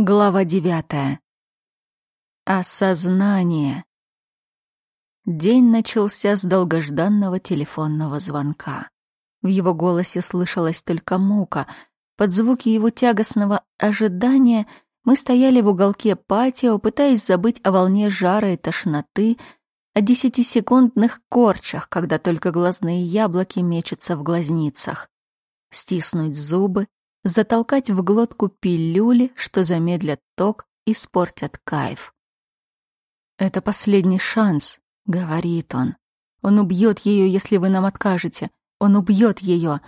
Глава девятая. Осознание. День начался с долгожданного телефонного звонка. В его голосе слышалась только мука. Под звуки его тягостного ожидания мы стояли в уголке патио, пытаясь забыть о волне жара и тошноты, о десятисекундных корчах, когда только глазные яблоки мечутся в глазницах. Стиснуть зубы, затолкать в глотку пилюли, что замедлят ток, испортят кайф. «Это последний шанс», — говорит он. «Он убьет ее, если вы нам откажете. Он убьет ее».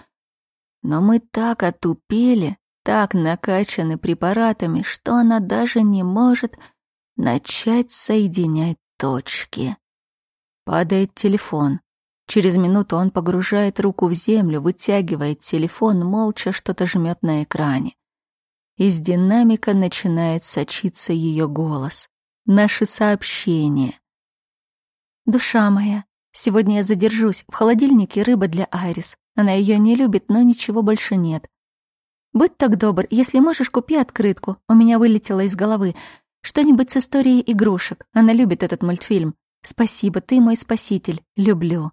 Но мы так отупели, так накачаны препаратами, что она даже не может начать соединять точки. Падает телефон. Через минуту он погружает руку в землю, вытягивает телефон, молча что-то жмет на экране. Из динамика начинает сочиться ее голос. Наши сообщения. «Душа моя, сегодня я задержусь. В холодильнике рыба для Айрис. Она ее не любит, но ничего больше нет. Будь так добр, если можешь, купи открытку. У меня вылетело из головы. Что-нибудь с историей игрушек. Она любит этот мультфильм. Спасибо, ты мой спаситель. Люблю.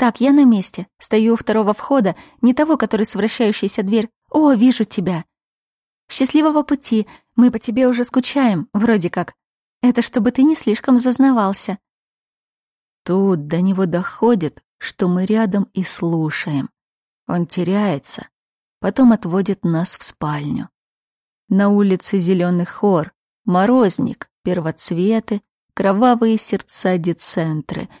Так, я на месте. Стою у второго входа, не того, который с вращающейся дверь. О, вижу тебя. Счастливого пути. Мы по тебе уже скучаем, вроде как. Это чтобы ты не слишком зазнавался. Тут до него доходит, что мы рядом и слушаем. Он теряется, потом отводит нас в спальню. На улице зеленый хор, морозник, первоцветы, кровавые сердца децентры —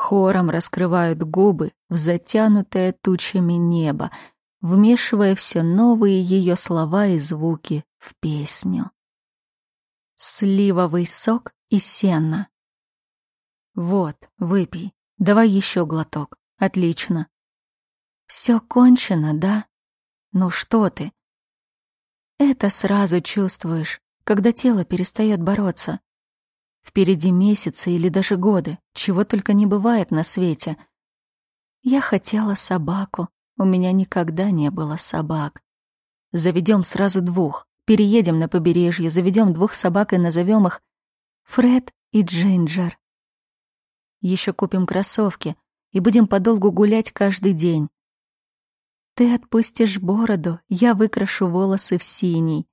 хором раскрывают губы в затянутое тучами небо, вмешивая все новые ее слова и звуки в песню. Сливовый сок и сено. Вот, выпей. Давай еще глоток. Отлично. Все кончено, да? Ну что ты? Это сразу чувствуешь, когда тело перестает бороться. Впереди месяцы или даже годы, чего только не бывает на свете. Я хотела собаку, у меня никогда не было собак. Заведем сразу двух, переедем на побережье, заведем двух собак и назовем их Фред и Джинджер. Еще купим кроссовки и будем подолгу гулять каждый день. Ты отпустишь бороду, я выкрашу волосы в синий.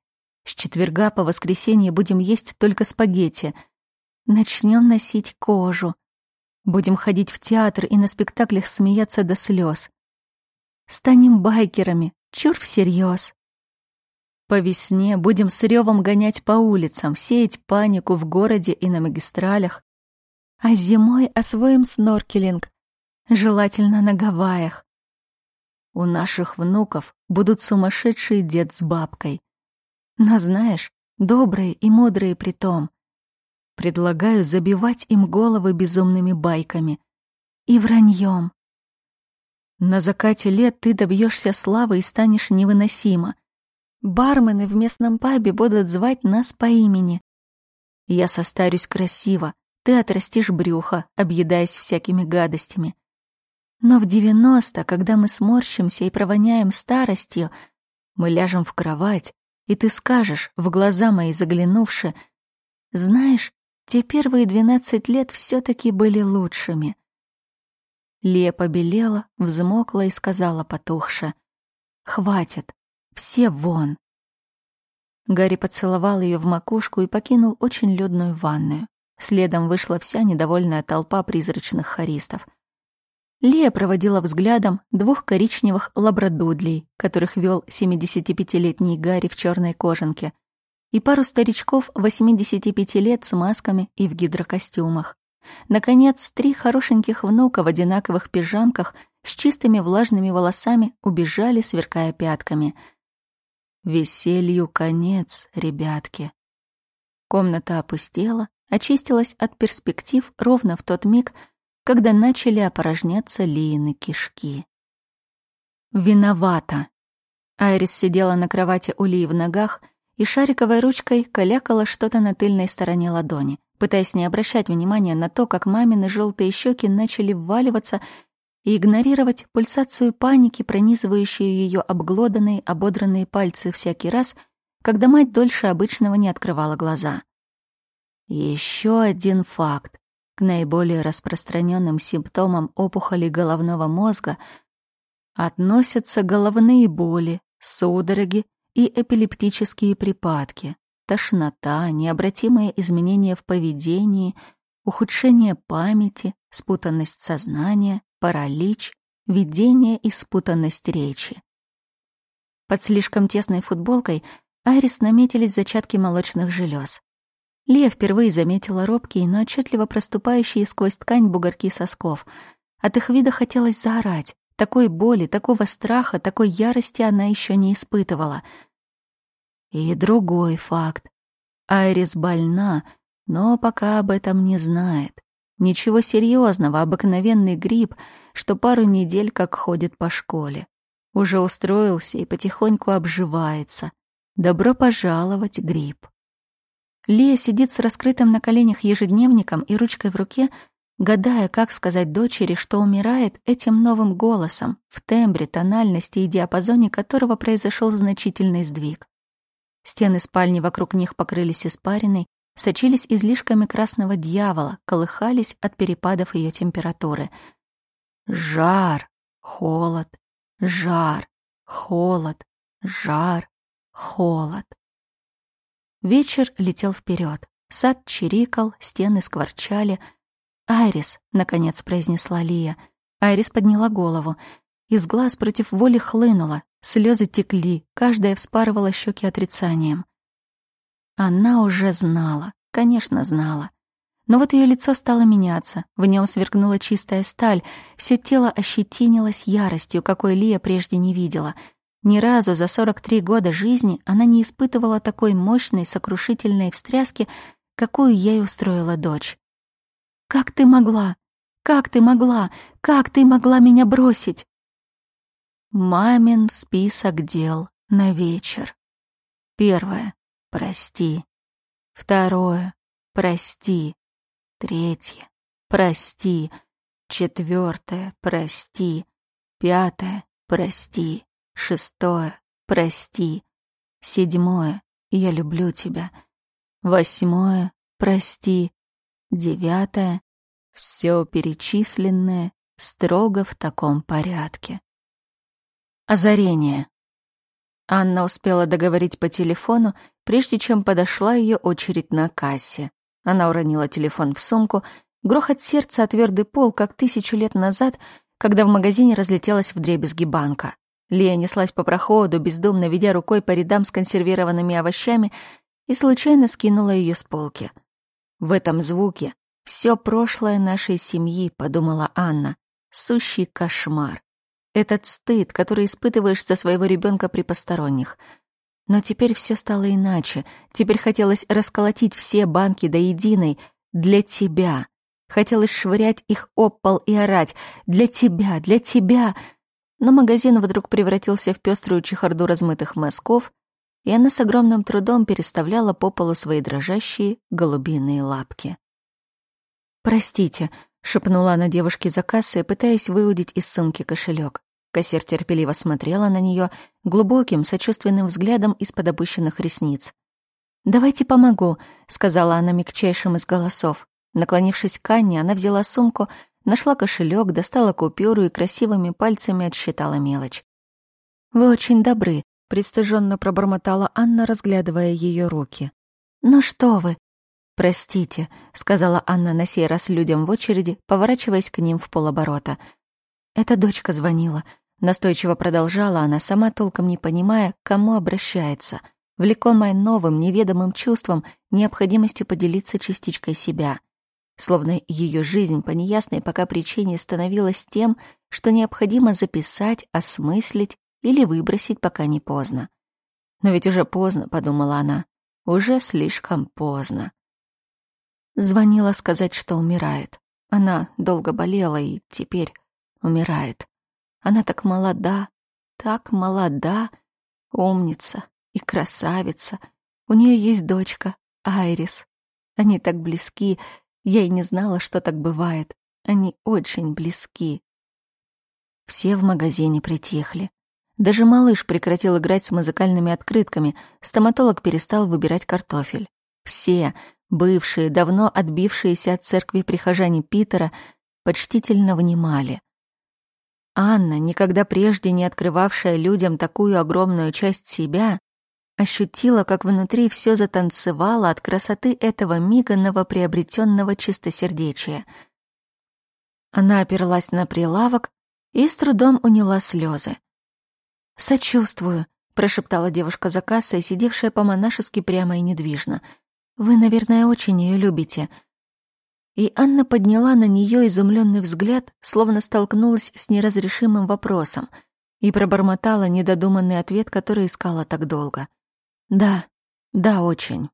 С четверга по воскресенье будем есть только спагетти — Начнем носить кожу. Будем ходить в театр и на спектаклях смеяться до слез. Станем байкерами, чур всерьез. По весне будем с ревом гонять по улицам, сеять панику в городе и на магистралях. А зимой освоим сноркелинг, желательно на Гавайях. У наших внуков будут сумасшедший дед с бабкой. Но знаешь, добрые и мудрые при том. Предлагаю забивать им головы безумными байками. И враньем. На закате лет ты добьешься славы и станешь невыносимо. Бармены в местном пабе будут звать нас по имени. Я состарюсь красиво, ты отрастишь брюхо, объедаясь всякими гадостями. Но в девяносто, когда мы сморщимся и провоняем старостью, мы ляжем в кровать, и ты скажешь, в глаза мои заглянувши, «Знаешь, те первые двенадцать лет все-таки были лучшими. Лия побелела, взмокла и сказала потухше. «Хватит, все вон!» Гарри поцеловал ее в макушку и покинул очень людную ванную. Следом вышла вся недовольная толпа призрачных хористов. Лия проводила взглядом двух коричневых лабрадудлей, которых вел 75-летний Гарри в черной кожанке — и пару старичков 85 лет с масками и в гидрокостюмах. Наконец, три хорошеньких внука в одинаковых пижамках с чистыми влажными волосами убежали, сверкая пятками. Веселью конец, ребятки. Комната опустела, очистилась от перспектив ровно в тот миг, когда начали опорожняться Лиины кишки. Виновата. Айрис сидела на кровати у Лии в ногах — и шариковой ручкой калякала что-то на тыльной стороне ладони, пытаясь не обращать внимания на то, как мамины желтые щеки начали вваливаться и игнорировать пульсацию паники, пронизывающую ее обглоданные, ободранные пальцы всякий раз, когда мать дольше обычного не открывала глаза. Еще один факт. К наиболее распространенным симптомам опухоли головного мозга относятся головные боли, судороги и эпилептические припадки, тошнота, необратимые изменения в поведении, ухудшение памяти, спутанность сознания, паралич, видение и спутанность речи. Под слишком тесной футболкой Айрис наметились зачатки молочных желез. Лия впервые заметила робкие, но отчетливо проступающие сквозь ткань бугорки сосков. От их вида хотелось заорать. Такой боли, такого страха, такой ярости она еще не испытывала — и другой факт. Айрис больна, но пока об этом не знает. Ничего серьезного, обыкновенный грипп, что пару недель как ходит по школе. Уже устроился и потихоньку обживается. Добро пожаловать, грипп. Лия сидит с раскрытым на коленях ежедневником и ручкой в руке, гадая, как сказать дочери, что умирает этим новым голосом, в тембре, тональности и диапазоне которого произошел значительный сдвиг. Стены спальни вокруг них покрылись испариной, сочились излишками красного дьявола, колыхались от перепадов ее температуры. Жар, холод, жар, холод, жар, холод. Вечер летел вперед. Сад чирикал, стены скворчали. «Айрис», — наконец произнесла Лия. Айрис подняла голову. Из глаз против воли хлынула, Слезы текли, каждая вспарывала щеки отрицанием. Она уже знала, конечно, знала. Но вот ее лицо стало меняться, в нем сверкнула чистая сталь, все тело ощетинилось яростью, какой Лия прежде не видела. Ни разу за 43 года жизни она не испытывала такой мощной, сокрушительной встряски, какую ей устроила дочь. «Как ты могла? Как ты могла? Как ты могла меня бросить?» Мамин список дел на вечер. Первое. Прости. Второе. Прости. Третье. Прости. Четвертое. Прости. Пятое. Прости. Шестое. Прости. Седьмое. Я люблю тебя. Восьмое. Прости. Девятое. Все перечисленное строго в таком порядке. Озарение. Анна успела договорить по телефону, прежде чем подошла ее очередь на кассе. Она уронила телефон в сумку, грохот сердца о твердый пол, как тысячу лет назад, когда в магазине разлетелась вдребезги банка. Лия неслась по проходу, бездумно ведя рукой по рядам с консервированными овощами, и случайно скинула ее с полки. В этом звуке все прошлое нашей семьи, подумала Анна. Сущий кошмар. Этот стыд, который испытываешь за своего ребенка при посторонних. Но теперь все стало иначе. Теперь хотелось расколотить все банки до единой для тебя. Хотелось швырять их об пол и орать «Для тебя! Для тебя!» Но магазин вдруг превратился в пеструю чехарду размытых мазков, и она с огромным трудом переставляла по полу свои дрожащие голубиные лапки. «Простите», — шепнула она девушке за кассой, пытаясь выудить из сумки кошелек. Кассир терпеливо смотрела на нее глубоким, сочувственным взглядом из-под опущенных ресниц. «Давайте помогу», — сказала она мягчайшим из голосов. Наклонившись к Анне, она взяла сумку, нашла кошелек, достала купюру и красивыми пальцами отсчитала мелочь. «Вы очень добры», — пристыженно пробормотала Анна, разглядывая ее руки. «Ну что вы?» «Простите», — сказала Анна на сей раз людям в очереди, поворачиваясь к ним в полоборота. «Это дочка звонила. Настойчиво продолжала она, сама толком не понимая, к кому обращается, влекомая новым, неведомым чувством, необходимостью поделиться частичкой себя. Словно ее жизнь по неясной пока причине становилась тем, что необходимо записать, осмыслить или выбросить, пока не поздно. Но ведь уже поздно, подумала она, уже слишком поздно. Звонила сказать, что умирает. Она долго болела и теперь умирает. Она так молода, так молода, умница и красавица. У нее есть дочка, Айрис. Они так близки, я и не знала, что так бывает. Они очень близки. Все в магазине притихли. Даже малыш прекратил играть с музыкальными открытками, стоматолог перестал выбирать картофель. Все, бывшие, давно отбившиеся от церкви прихожане Питера, почтительно внимали. Анна, никогда прежде не открывавшая людям такую огромную часть себя, ощутила, как внутри все затанцевало от красоты этого мига новоприобретенного чистосердечия. Она оперлась на прилавок и с трудом уняла слезы. «Сочувствую», — прошептала девушка за кассой, сидевшая по-монашески прямо и недвижно. «Вы, наверное, очень ее любите», — и Анна подняла на нее изумленный взгляд, словно столкнулась с неразрешимым вопросом, и пробормотала недодуманный ответ, который искала так долго. «Да, да, очень».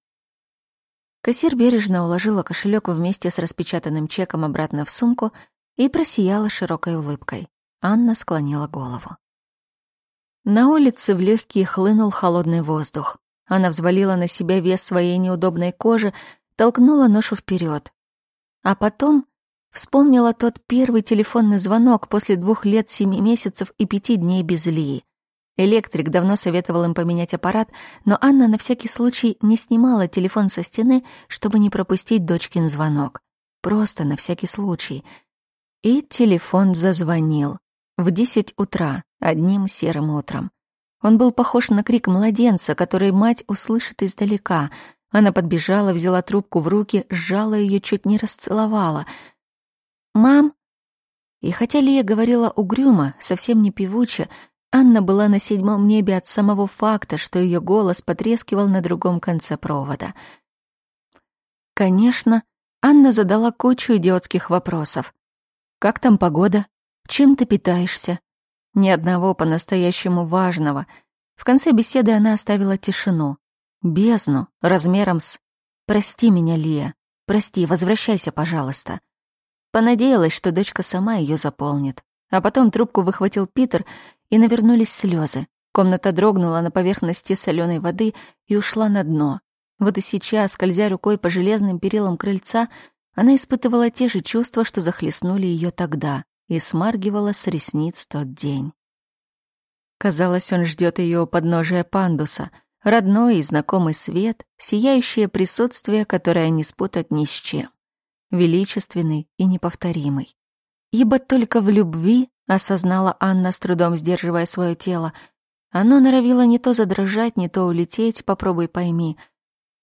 Кассир бережно уложила кошелек вместе с распечатанным чеком обратно в сумку и просияла широкой улыбкой. Анна склонила голову. На улице в легкие хлынул холодный воздух. Она взвалила на себя вес своей неудобной кожи, толкнула ношу вперед, а потом вспомнила тот первый телефонный звонок после двух лет, семи месяцев и пяти дней без Лии. Электрик давно советовал им поменять аппарат, но Анна на всякий случай не снимала телефон со стены, чтобы не пропустить дочкин звонок. Просто на всякий случай. И телефон зазвонил. В десять утра, одним серым утром. Он был похож на крик младенца, который мать услышит издалека — она подбежала, взяла трубку в руки, сжала ее, чуть не расцеловала. «Мам!» И хотя Лия говорила угрюмо, совсем не певуче, Анна была на седьмом небе от самого факта, что ее голос потрескивал на другом конце провода. Конечно, Анна задала кучу идиотских вопросов. «Как там погода? Чем ты питаешься?» Ни одного по-настоящему важного. В конце беседы она оставила тишину. Бездну, размером с... Прости меня, Лия. Прости, возвращайся, пожалуйста. Понадеялась, что дочка сама ее заполнит. А потом трубку выхватил Питер, и навернулись слезы. Комната дрогнула на поверхности соленой воды и ушла на дно. Вот и сейчас, скользя рукой по железным перилам крыльца, она испытывала те же чувства, что захлестнули ее тогда, и смаргивала с ресниц тот день. Казалось, он ждет ее у подножия пандуса — родной и знакомый свет, сияющее присутствие, которое не спутать ни с чем, величественный и неповторимый. Ибо только в любви, осознала Анна, с трудом сдерживая свое тело, оно норовило не то задрожать, не то улететь, попробуй пойми.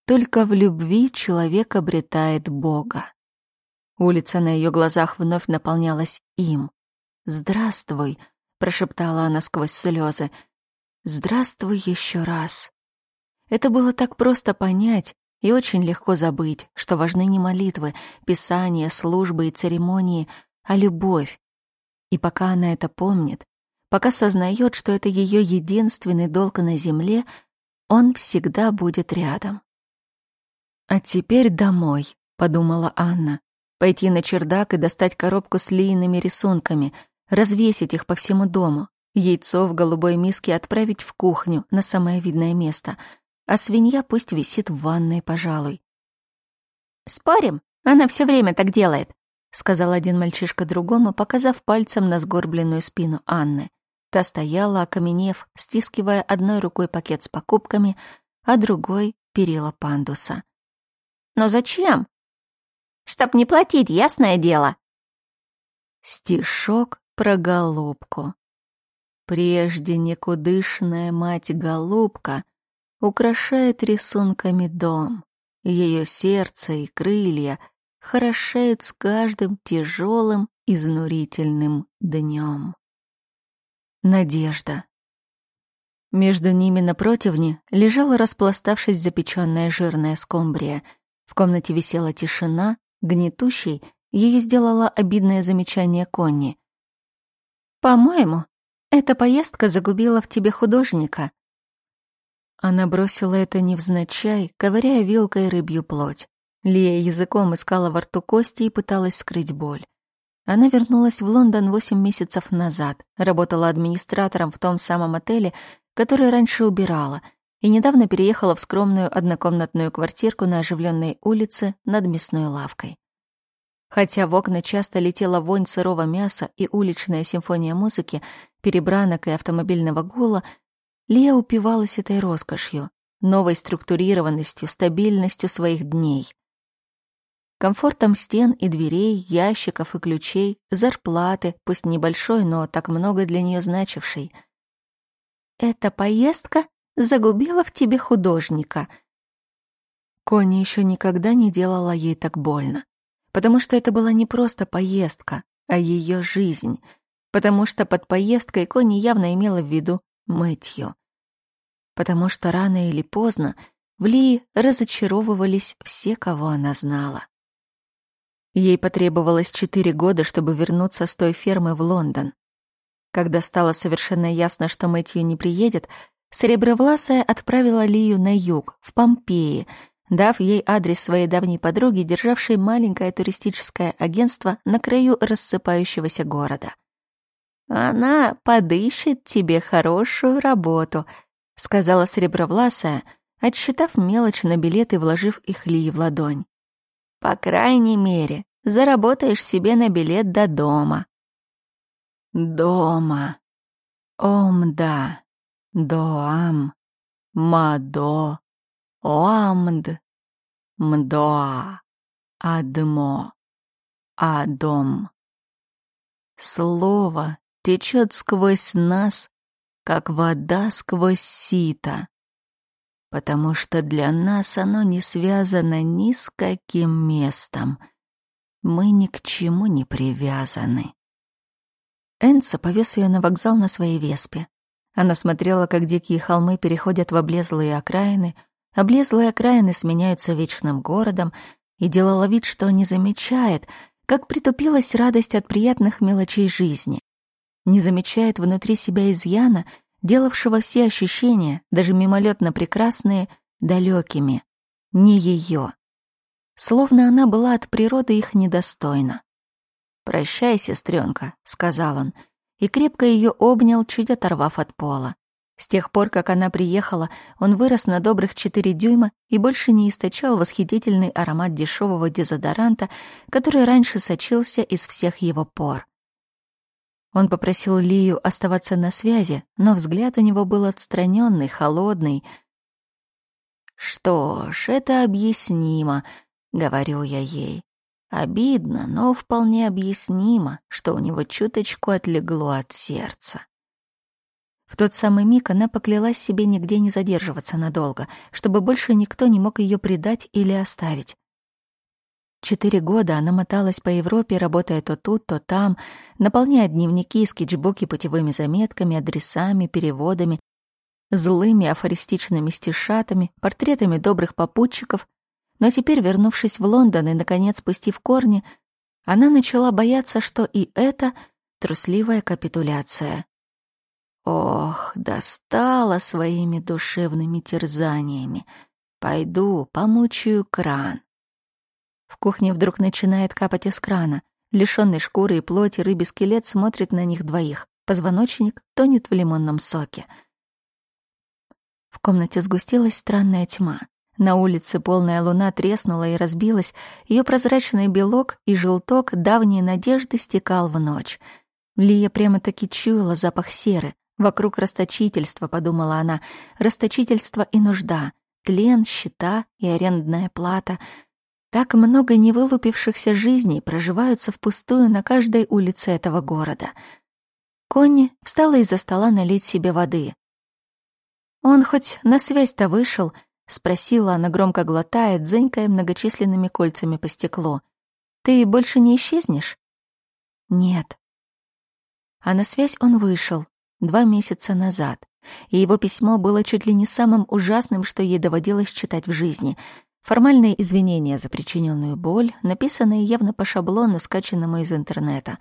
Только в любви человек обретает Бога. Улица на ее глазах вновь наполнялась им. «Здравствуй», — прошептала она сквозь слезы. «Здравствуй еще раз». Это было так просто понять и очень легко забыть, что важны не молитвы, писания, службы и церемонии, а любовь. И пока она это помнит, пока сознает, что это ее единственный долг на земле, он всегда будет рядом. «А теперь домой», — подумала Анна. «Пойти на чердак и достать коробку с лийными рисунками, развесить их по всему дому, яйцо в голубой миске отправить в кухню на самое видное место — а свинья пусть висит в ванной, пожалуй. «Спорим, она все время так делает», — сказал один мальчишка другому, показав пальцем на сгорбленную спину Анны. Та стояла, окаменев, стискивая одной рукой пакет с покупками, а другой — перила пандуса. «Но зачем?» «Чтоб не платить, ясное дело». Стишок про голубку. Прежде никудышная мать-голубка украшает рисунками дом. Ее сердце и крылья хорошеют с каждым тяжелым, изнурительным днем. Надежда. Между ними на противне лежала распластавшись запеченная жирная скумбрия. В комнате висела тишина, гнетущей, ее сделало обидное замечание Конни. «По-моему, эта поездка загубила в тебе художника», она бросила это невзначай, ковыряя вилкой рыбью плоть. Лия языком искала во рту кости и пыталась скрыть боль. Она вернулась в Лондон восемь месяцев назад, работала администратором в том самом отеле, который раньше убирала, и недавно переехала в скромную однокомнатную квартирку на оживленной улице над мясной лавкой. Хотя в окна часто летела вонь сырого мяса и уличная симфония музыки, перебранок и автомобильного гула, Лия упивалась этой роскошью, новой структурированностью, стабильностью своих дней. Комфортом стен и дверей, ящиков и ключей, зарплаты, пусть небольшой, но так много для нее значившей. «Эта поездка загубила в тебе художника», Кони еще никогда не делала ей так больно потому что это была не просто поездка, а ее жизнь, потому что под поездкой Кони явно имела в виду Мэтью. Потому что рано или поздно в Лии разочаровывались все, кого она знала. Ей потребовалось четыре года, чтобы вернуться с той фермы в Лондон. Когда стало совершенно ясно, что Мэтью не приедет, Серебровласая отправила Лию на юг, в Помпеи, дав ей адрес своей давней подруги, державшей маленькое туристическое агентство на краю рассыпающегося города. «Она подыщет тебе хорошую работу», — сказала Сребровласая, отсчитав мелочь на билеты, вложив их Лии в ладонь. «По крайней мере, заработаешь себе на билет до дома». «Дома. Ом-да. Доам. Мадо. Оамд, мдоа, адмо, адом. Слово течет сквозь нас, как вода сквозь сито, потому что для нас оно не связано ни с каким местом. Мы ни к чему не привязаны. Энца повез ее на вокзал на своей веспе. Она смотрела, как дикие холмы переходят в облезлые окраины — Облезлые окраины сменяются вечным городом, и делала вид, что не замечает, как притупилась радость от приятных мелочей жизни. Не замечает внутри себя изъяна, делавшего все ощущения, даже мимолетно прекрасные, далекими. Не ее. Словно она была от природы их недостойна. «Прощай, сестренка», — сказал он, и крепко ее обнял, чуть оторвав от пола. С тех пор, как она приехала, он вырос на добрых 4 дюйма и больше не источал восхитительный аромат дешевого дезодоранта, который раньше сочился из всех его пор. Он попросил Лию оставаться на связи, но взгляд у него был отстраненный, холодный. «Что ж, это объяснимо», — говорю я ей. Обидно, но вполне объяснимо, что у него чуточку отлегло от сердца. В тот самый миг она поклялась себе нигде не задерживаться надолго, чтобы больше никто не мог ее предать или оставить. Четыре года она моталась по Европе, работая то тут, то там, наполняя дневники и скетчбуки путевыми заметками, адресами, переводами, злыми афористичными стишатами, портретами добрых попутчиков. Но теперь, вернувшись в Лондон и, наконец, пустив корни, она начала бояться, что и это трусливая капитуляция. Ох, достала своими душевными терзаниями. Пойду, помучаю кран. В кухне вдруг начинает капать из крана. Лишённый шкуры и плоти рыбий скелет смотрит на них двоих. Позвоночник тонет в лимонном соке. В комнате сгустилась странная тьма. На улице полная луна треснула и разбилась, ее прозрачный белок и желток давней надежды стекал в ночь. Лия прямо-таки чуяла запах серы, Вокруг расточительства, подумала она, расточительство и нужда, тлен, счета и арендная плата. Так много невылупившихся жизней проживаются впустую на каждой улице этого города. Конни встала из-за стола налить себе воды. «Он хоть на связь-то вышел?» — спросила она, громко глотая, дзынькая многочисленными кольцами по стеклу. «Ты больше не исчезнешь?» «Нет». А на связь он вышел, два месяца назад, и его письмо было чуть ли не самым ужасным, что ей доводилось читать в жизни. Формальные извинения за причиненную боль, написанные явно по шаблону, скачанному из интернета.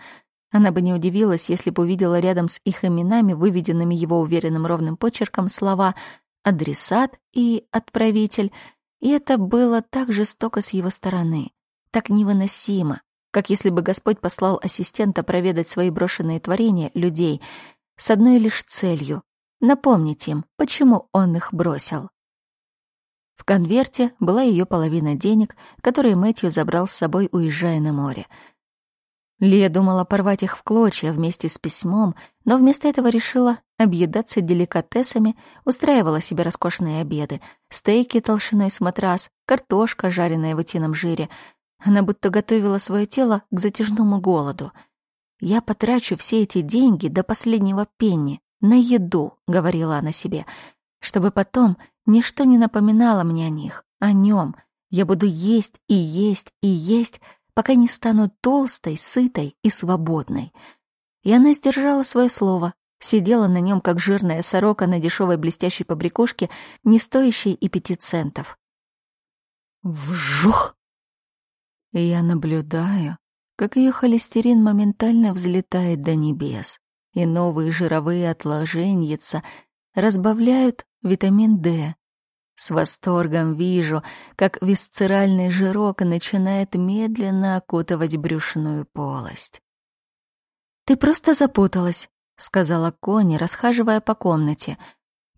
Она бы не удивилась, если бы увидела рядом с их именами, выведенными его уверенным ровным почерком, слова «адресат» и «отправитель», и это было так жестоко с его стороны, так невыносимо, как если бы Господь послал ассистента проведать свои брошенные творения, людей — с одной лишь целью — напомнить им, почему он их бросил. В конверте была ее половина денег, которые Мэтью забрал с собой, уезжая на море. Лия думала порвать их в клочья вместе с письмом, но вместо этого решила объедаться деликатесами, устраивала себе роскошные обеды, стейки толщиной с матрас, картошка, жареная в утином жире. Она будто готовила свое тело к затяжному голоду. «Я потрачу все эти деньги до последнего пенни на еду», — говорила она себе, «чтобы потом ничто не напоминало мне о них, о нем. Я буду есть и есть и есть, пока не стану толстой, сытой и свободной». И она сдержала свое слово, сидела на нем, как жирная сорока на дешевой блестящей побрякушке, не стоящей и пяти центов. Вжух! И я наблюдаю, как ее холестерин моментально взлетает до небес, и новые жировые отложеньица разбавляют витамин D. С восторгом вижу, как висцеральный жирок начинает медленно окутывать брюшную полость. «Ты просто запуталась», — сказала Кони, расхаживая по комнате.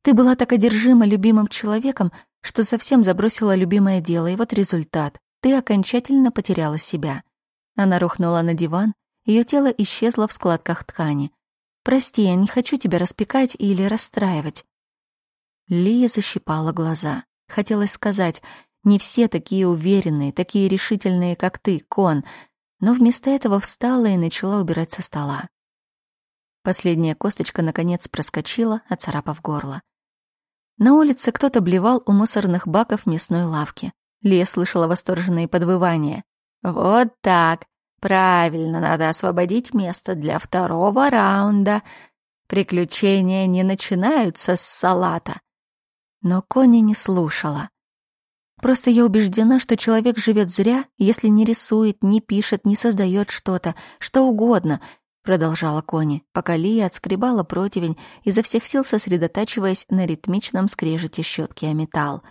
«Ты была так одержима любимым человеком, что совсем забросила любимое дело, и вот результат. Ты окончательно потеряла себя. Она рухнула на диван, ее тело исчезло в складках ткани. «Прости, я не хочу тебя распекать или расстраивать». Лия защипала глаза. Хотелось сказать, не все такие уверенные, такие решительные, как ты, Кон, но вместо этого встала и начала убирать со стола. Последняя косточка, наконец, проскочила, оцарапав горло. На улице кто-то блевал у мусорных баков мясной лавки. Лия слышала восторженные подвывания. «Вот так! Правильно, надо освободить место для второго раунда. Приключения не начинаются с салата». Но Кони не слушала. Просто я убеждена, что человек живет зря, если не рисует, не пишет, не создает что-то, что угодно, продолжала Кони, пока Лия отскребала противень, изо всех сил сосредотачиваясь на ритмичном скрежете щетки о металл.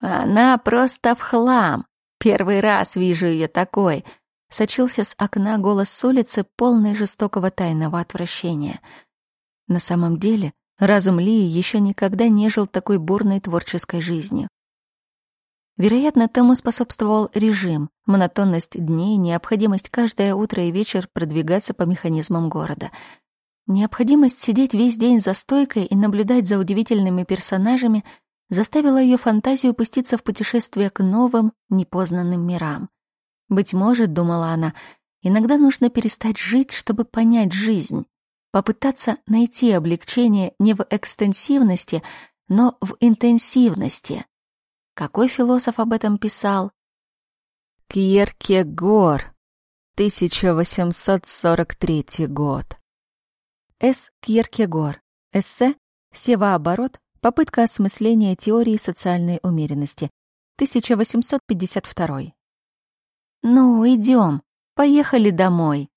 Она просто в хлам. Первый раз вижу ее такой. Сочился с окна голос с улицы, полный жестокого тайного отвращения. На самом деле, разум Лии еще никогда не жил такой бурной творческой жизнью. Вероятно, тому способствовал режим, монотонность дней, необходимость каждое утро и вечер продвигаться по механизмам города. Необходимость сидеть весь день за стойкой и наблюдать за удивительными персонажами заставила ее фантазию пуститься в путешествие к новым, непознанным мирам. Быть может, думала она, иногда нужно перестать жить, чтобы понять жизнь, попытаться найти облегчение не в экстенсивности, но в интенсивности. Какой философ об этом писал? Кьеркегор, 1843 год. С. Кьеркегор. Эссе «Севооборот. Попытка осмысления теории социальной умеренности». 1852. «Ну, идем, поехали домой».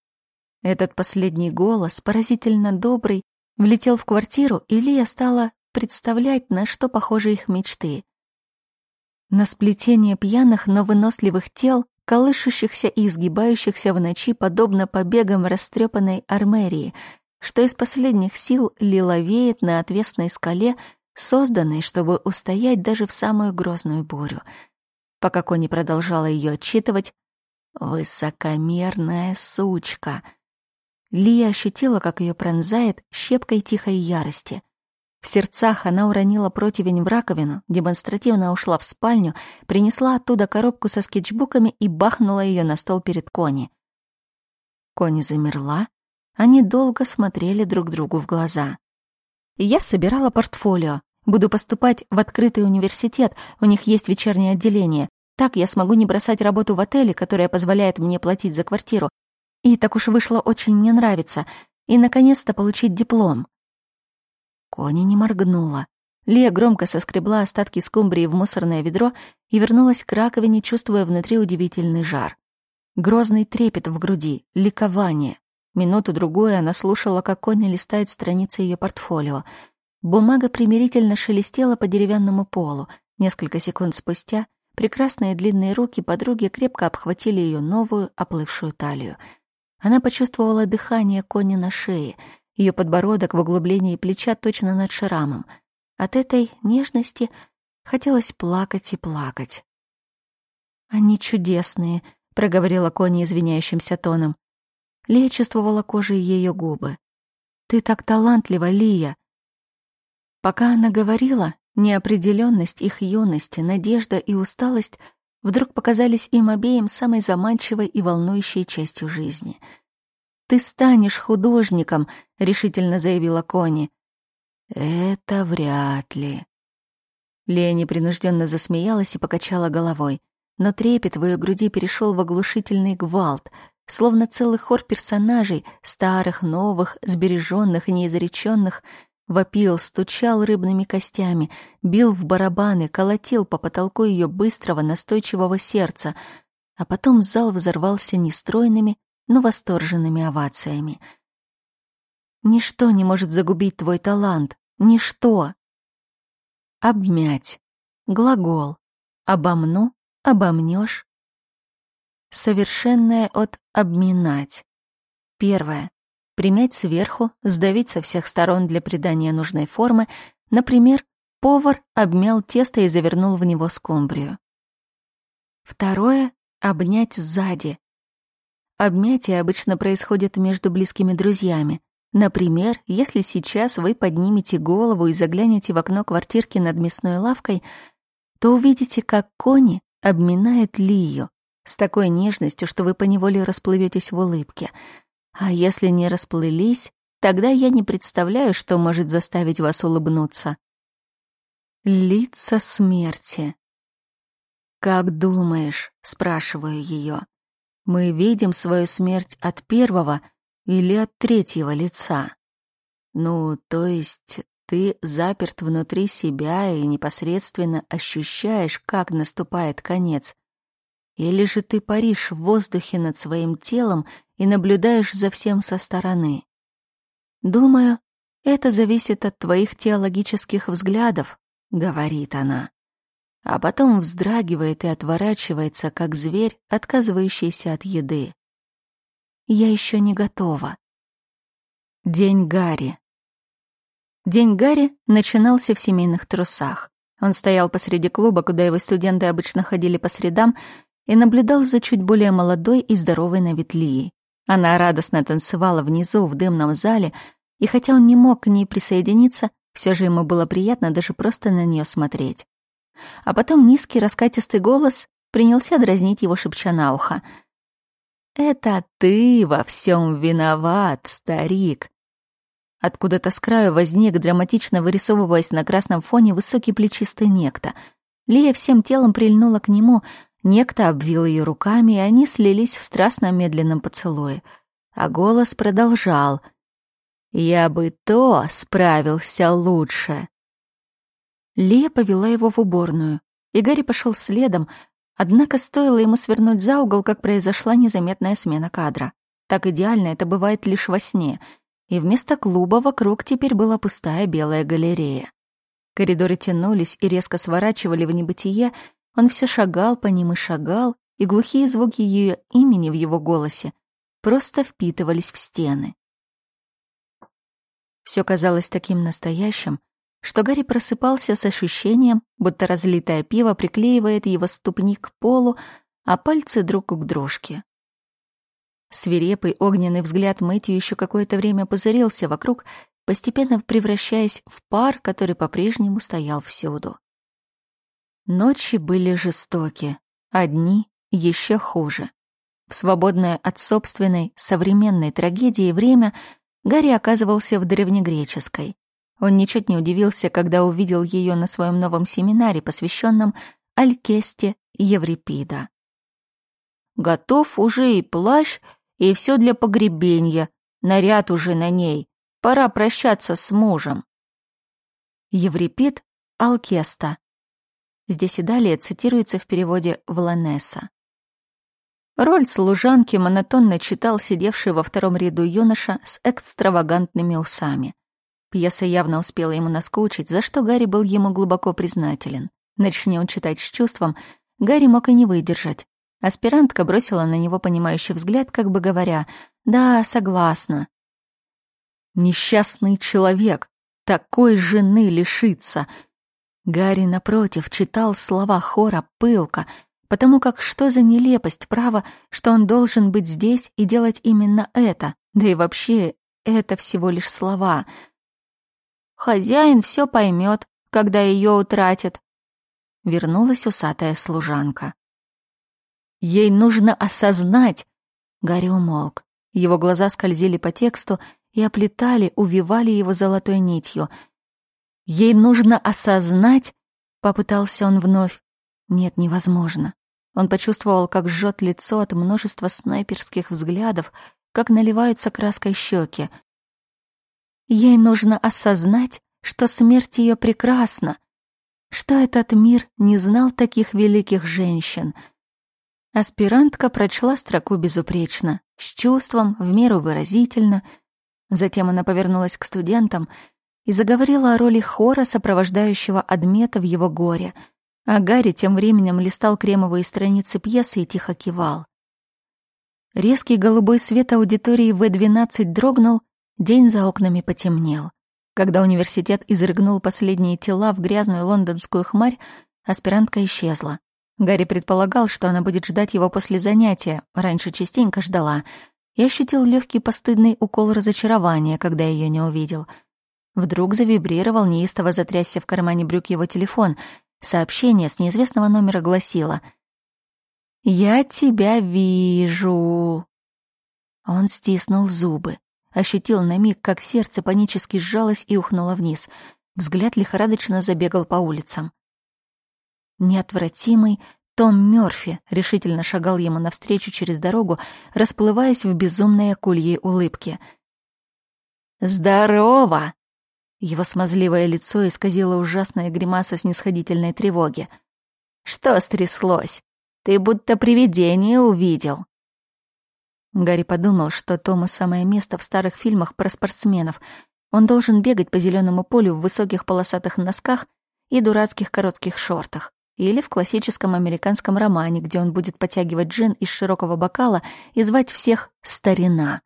Этот последний голос, поразительно добрый, влетел в квартиру, и Лия стала представлять, на что похожи их мечты на сплетение пьяных, но выносливых тел, колышущихся и изгибающихся в ночи, подобно побегам растрепанной армерии, что из последних сил лиловеет на отвесной скале, созданной, чтобы устоять даже в самую грозную бурю. Пока Кони продолжала ее отчитывать, «Высокомерная сучка!» Лия ощутила, как ее пронзает щепкой тихой ярости — в сердцах она уронила противень в раковину, демонстративно ушла в спальню, принесла оттуда коробку со скетчбуками и бахнула ее на стол перед Кони. Кони замерла, они долго смотрели друг другу в глаза. «Я собирала портфолио. Буду поступать в открытый университет, у них есть вечернее отделение. Так я смогу не бросать работу в отеле, которая позволяет мне платить за квартиру. И так уж вышло очень мне нравится. И, наконец-то, получить диплом. Кони не моргнула. Лия громко соскребла остатки скумбрии в мусорное ведро и вернулась к раковине, чувствуя внутри удивительный жар. Грозный трепет в груди, ликование. Минуту-другую она слушала, как Кони листает страницы ее портфолио. Бумага примирительно шелестела по деревянному полу. Несколько секунд спустя прекрасные длинные руки подруги крепко обхватили ее новую, оплывшую талию. Она почувствовала дыхание Кони на шее — ее подбородок в углублении плеча точно над шрамом. От этой нежности Хотелось плакать и плакать. «Они чудесные», — проговорила Кони извиняющимся тоном. Лия чувствовала кожей ее губы. «Ты так талантлива, Лия!» Пока она говорила, неопределенность их юности, надежда и усталость вдруг показались им обеим самой заманчивой и волнующей частью жизни. «Ты станешь художником», — решительно заявила Кони. «Это вряд ли». Лея непринужденно засмеялась и покачала головой, но трепет в ее груди перешел в оглушительный гвалт, словно целый хор персонажей, старых, новых, сбереженных и неизреченных, вопил, стучал рыбными костями, бил в барабаны, колотил по потолку ее быстрого, настойчивого сердца, а потом зал взорвался нестройными, но восторженными овациями. Ничто не может загубить твой талант. Ничто. Обмять. Глагол. Обомну, обомнешь. Совершенное от обминать. Первое. Примять сверху, сдавить со всех сторон для придания нужной формы. Например, повар обмял тесто и завернул в него скумбрию. Второе — обнять сзади. Обмятие обычно происходит между близкими друзьями. Например, если сейчас вы поднимете голову и заглянете в окно квартирки над мясной лавкой, то увидите, как Кони обминает Лию с такой нежностью, что вы поневоле расплыветесь в улыбке. А если не расплылись, тогда я не представляю, что может заставить вас улыбнуться. Лица смерти. «Как думаешь?» — спрашиваю ее. «Мы видим свою смерть от первого — или от третьего лица. Ну, то есть ты заперт внутри себя и непосредственно ощущаешь, как наступает конец. Или же ты паришь в воздухе над своим телом и наблюдаешь за всем со стороны. Думаю, это зависит от твоих теологических взглядов, говорит она. А потом вздрагивает и отворачивается, как зверь, отказывающийся от еды. Я еще не готова. День Гарри. День Гарри начинался в семейных трусах. Он стоял посреди клуба, куда его студенты обычно ходили по средам, и наблюдал за чуть более молодой и здоровой на Лией. Она радостно танцевала внизу в дымном зале, и хотя он не мог к ней присоединиться, все же ему было приятно даже просто на нее смотреть. А потом низкий раскатистый голос принялся дразнить его, шепча на ухо — «Это ты во всем виноват, старик!» Откуда-то с краю возник, драматично вырисовываясь на красном фоне, высокий плечистый некто. Лия всем телом прильнула к нему, некто обвил ее руками, и они слились в страстном медленном поцелуе. А голос продолжал. «Я бы то справился лучше!» Лия повела его в уборную, и Гарри пошел следом, Однако стоило ему свернуть за угол, как произошла незаметная смена кадра. Так идеально это бывает лишь во сне. И вместо клуба вокруг теперь была пустая белая галерея. Коридоры тянулись и резко сворачивали в небытие, он все шагал по ним и шагал, и глухие звуки ее имени в его голосе просто впитывались в стены. Все казалось таким настоящим, что Гарри просыпался с ощущением, будто разлитое пиво приклеивает его ступни к полу, а пальцы друг к дружке. Свирепый огненный взгляд Мэтью еще какое-то время позырился вокруг, постепенно превращаясь в пар, который по-прежнему стоял всюду. Ночи были жестоки, а дни еще хуже. В свободное от собственной современной трагедии время Гарри оказывался в древнегреческой. Он ничуть не удивился, когда увидел ее на своем новом семинаре, посвященном Алькесте Еврипида. «Готов уже и плащ, и все для погребения, наряд уже на ней, пора прощаться с мужем». Еврипид — Алкеста. Здесь и далее цитируется в переводе Вланеса. Роль служанки монотонно читал сидевший во втором ряду юноша с экстравагантными усами. Пьеса явно успела ему наскучить, за что Гарри был ему глубоко признателен. Начни он читать с чувством, Гарри мог и не выдержать. Аспирантка бросила на него понимающий взгляд, как бы говоря «Да, согласна». «Несчастный человек! Такой жены лишится!» Гарри, напротив, читал слова хора пылко, потому как что за нелепость право, что он должен быть здесь и делать именно это, да и вообще это всего лишь слова. Хозяин все поймет, когда ее утратит. Вернулась усатая служанка. Ей нужно осознать. Гарри умолк. Его глаза скользили по тексту и оплетали, увивали его золотой нитью. Ей нужно осознать, попытался он вновь. Нет, невозможно. Он почувствовал, как жжет лицо от множества снайперских взглядов, как наливаются краской щеки. Ей нужно осознать, что смерть ее прекрасна, что этот мир не знал таких великих женщин. Аспирантка прочла строку безупречно, с чувством, в меру выразительно. Затем она повернулась к студентам и заговорила о роли хора, сопровождающего Адмета в его горе — а Гарри тем временем листал кремовые страницы пьесы и тихо кивал. Резкий голубой свет аудитории В-12 дрогнул, день за окнами потемнел. Когда университет изрыгнул последние тела в грязную лондонскую хмарь, аспирантка исчезла. Гарри предполагал, что она будет ждать его после занятия, раньше частенько ждала, и ощутил легкий постыдный укол разочарования, когда ее не увидел. Вдруг завибрировал, неистово затрясся в кармане брюк его телефон — Сообщение с неизвестного номера гласило «Я тебя вижу». Он стиснул зубы, ощутил на миг, как сердце панически сжалось и ухнуло вниз. Взгляд лихорадочно забегал по улицам. Неотвратимый Том Мёрфи решительно шагал ему навстречу через дорогу, расплываясь в безумной акульей улыбке. «Здорово!» Его смазливое лицо исказило ужасная гримаса снисходительной тревоги. «Что стряслось? Ты будто привидение увидел». Гарри подумал, что Тома самое место в старых фильмах про спортсменов. Он должен бегать по зеленому полю в высоких полосатых носках и дурацких коротких шортах. Или в классическом американском романе, где он будет потягивать джин из широкого бокала и звать всех «старина».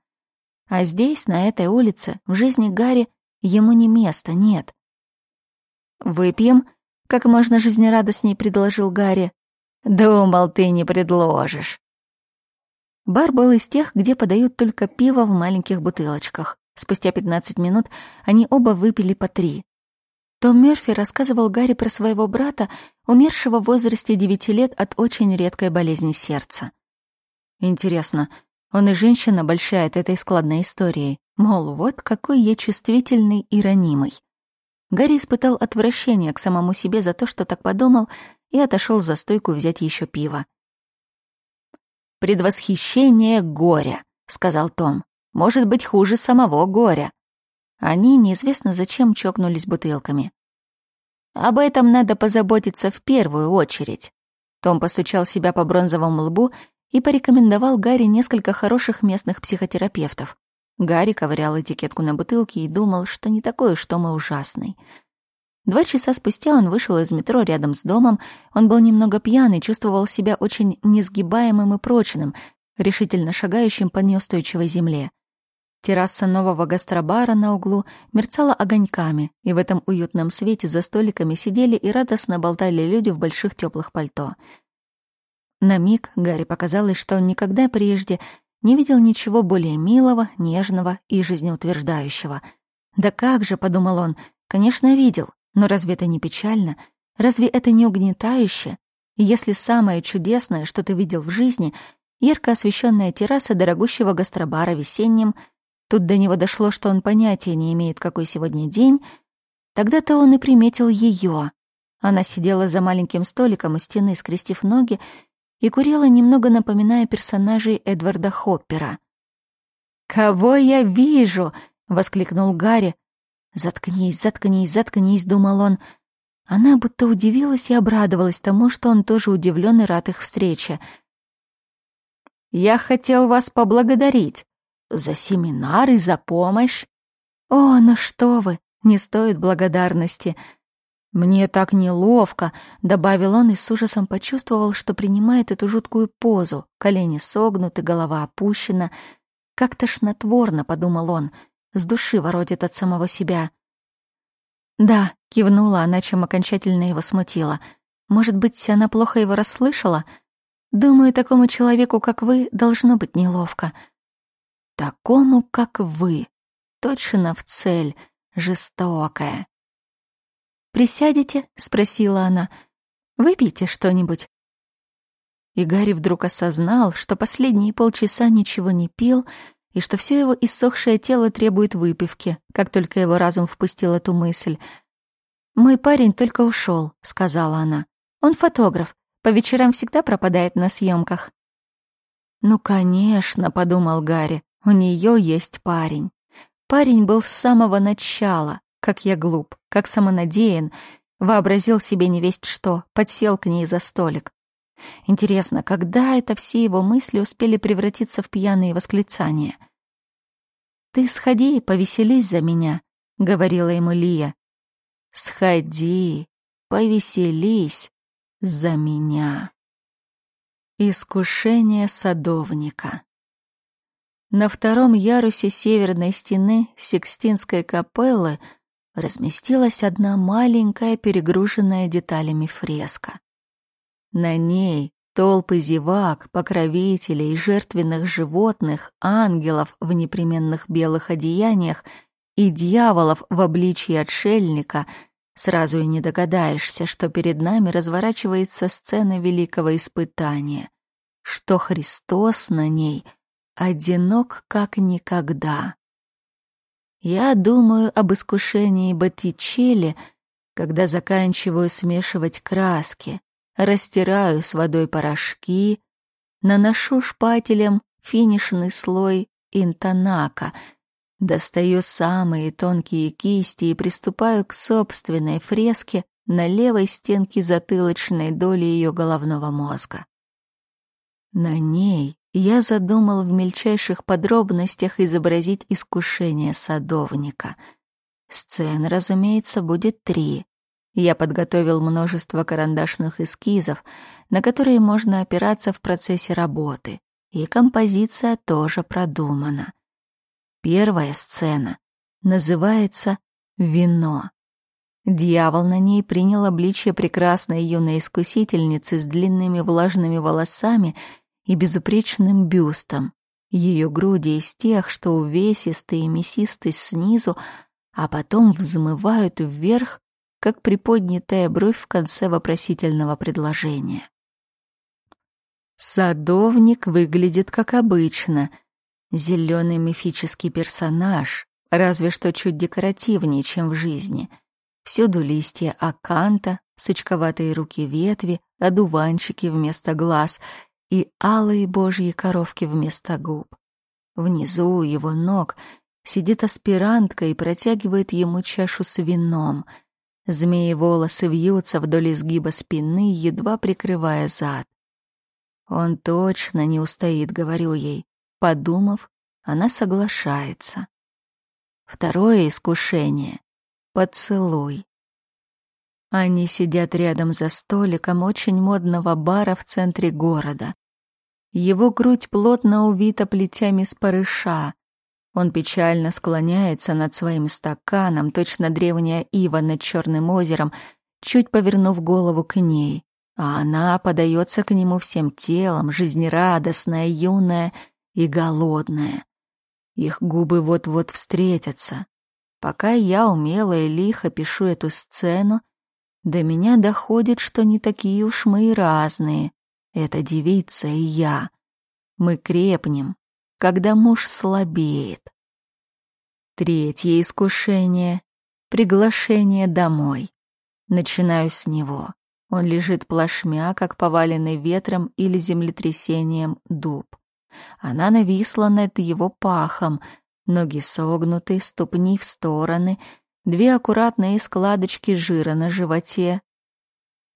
А здесь, на этой улице, в жизни Гарри Ему не место, нет. «Выпьем?» — как можно жизнерадостней предложил Гарри. «Думал, ты не предложишь». Бар был из тех, где подают только пиво в маленьких бутылочках. Спустя 15 минут они оба выпили по три. Том Мёрфи рассказывал Гарри про своего брата, умершего в возрасте 9 лет от очень редкой болезни сердца. Интересно, он и женщина большая от этой складной истории. Мол, вот какой я чувствительный и ранимый. Гарри испытал отвращение к самому себе за то, что так подумал, и отошел за стойку взять еще пиво. «Предвосхищение горя», — сказал Том. «Может быть, хуже самого горя». Они неизвестно зачем чокнулись бутылками. «Об этом надо позаботиться в первую очередь». Том постучал себя по бронзовому лбу и порекомендовал Гарри несколько хороших местных психотерапевтов. Гарри ковырял этикетку на бутылке и думал, что не такой уж Том и ужасный. Два часа спустя он вышел из метро рядом с домом. Он был немного пьян и чувствовал себя очень несгибаемым и прочным, решительно шагающим по неустойчивой земле. Терраса нового гастробара на углу мерцала огоньками, и в этом уютном свете за столиками сидели и радостно болтали люди в больших теплых пальто. На миг Гарри показалось, что он никогда прежде не видел ничего более милого, нежного и жизнеутверждающего. «Да как же», — подумал он, — «конечно, видел, но разве это не печально? Разве это не угнетающе? Если самое чудесное, что ты видел в жизни, ярко освещенная терраса дорогущего гастробара весенним, тут до него дошло, что он понятия не имеет, какой сегодня день, тогда-то он и приметил ее. Она сидела за маленьким столиком у стены, скрестив ноги, и курила, немного напоминая персонажей Эдварда Хоппера. «Кого я вижу?» — воскликнул Гарри. «Заткнись, заткнись, заткнись», — думал он. Она будто удивилась и обрадовалась тому, что он тоже удивлен и рад их встрече. «Я хотел вас поблагодарить за семинар и за помощь». «О, ну что вы, не стоит благодарности», «Мне так неловко», — добавил он и с ужасом почувствовал, что принимает эту жуткую позу. Колени согнуты, голова опущена. «Как тошнотворно», — подумал он, — с души воротит от самого себя. «Да, Кивнула она, чем окончательно его смутила. Может быть, она плохо его расслышала? Думаю, такому человеку, как вы, должно быть неловко. Такому, как вы. Точно в цель. Жестокая. «Присядете?» — спросила она. «Выпейте что-нибудь». И Гарри вдруг осознал, что последние полчаса ничего не пил и что все его иссохшее тело требует выпивки, как только его разум впустил эту мысль. «Мой парень только ушел, сказала она. «Он фотограф, по вечерам всегда пропадает на съемках. «Ну, конечно», — подумал Гарри, — «у нее есть парень». Парень был с самого начала, как я глуп, как самонадеян, вообразил себе невесть что, подсел к ней за столик. Интересно, когда это все его мысли успели превратиться в пьяные восклицания? «Ты сходи и повеселись за меня», — говорила ему Лия. «Сходи, повеселись за меня». Искушение садовника. На втором ярусе северной стены Сикстинской капеллы разместилась одна маленькая перегруженная деталями фреска. На ней толпы зевак, покровителей, жертвенных животных, ангелов в непременных белых одеяниях и дьяволов в обличье отшельника сразу и не догадаешься, что перед нами разворачивается сцена великого испытания, что Христос на ней одинок как никогда. Я думаю об искушении Боттичелли, когда заканчиваю смешивать краски, растираю с водой порошки, наношу шпателем финишный слой интонака, достаю самые тонкие кисти и приступаю к собственной фреске на левой стенке затылочной доли ее головного мозга. На ней я задумал в мельчайших подробностях изобразить искушение садовника. Сцен, разумеется, будет три. Я подготовил множество карандашных эскизов, на которые можно опираться в процессе работы, и композиция тоже продумана. Первая сцена называется «Вино». Дьявол на ней принял обличье прекрасной юной искусительницы с длинными влажными волосами и безупречным бюстом. Ее груди из тех, что увесистые и мясистые снизу, а потом взмывают вверх как приподнятая бровь в конце вопросительного предложения. Садовник выглядит как обычно. Зеленый мифический персонаж, разве что чуть декоративнее, чем в жизни. Всюду листья аканта, сучковатые руки ветви, одуванчики вместо глаз и алые божьи коровки вместо губ. Внизу у его ног сидит аспирантка и протягивает ему чашу с вином — Змеи волосы вьются вдоль изгиба спины, едва прикрывая зад. Он точно не устоит, говорю ей. Подумав, она соглашается. Второе искушение — поцелуй. Они сидят рядом за столиком очень модного бара в центре города. Его грудь плотно увита плетями спарыша, он печально склоняется над своим стаканом, точно древняя ива над черным озером, чуть повернув голову к ней, а она подается к нему всем телом, жизнерадостная, юная и голодная. Их губы вот-вот встретятся. Пока я умело и лихо пишу эту сцену, до меня доходит, что не такие уж мы и разные. Это девица и я. Мы крепнем, когда муж слабеет. Третье искушение — приглашение домой. Начинаю с него. Он лежит плашмя, как поваленный ветром или землетрясением дуб. Она нависла над его пахом, ноги согнуты, ступни в стороны, две аккуратные складочки жира на животе.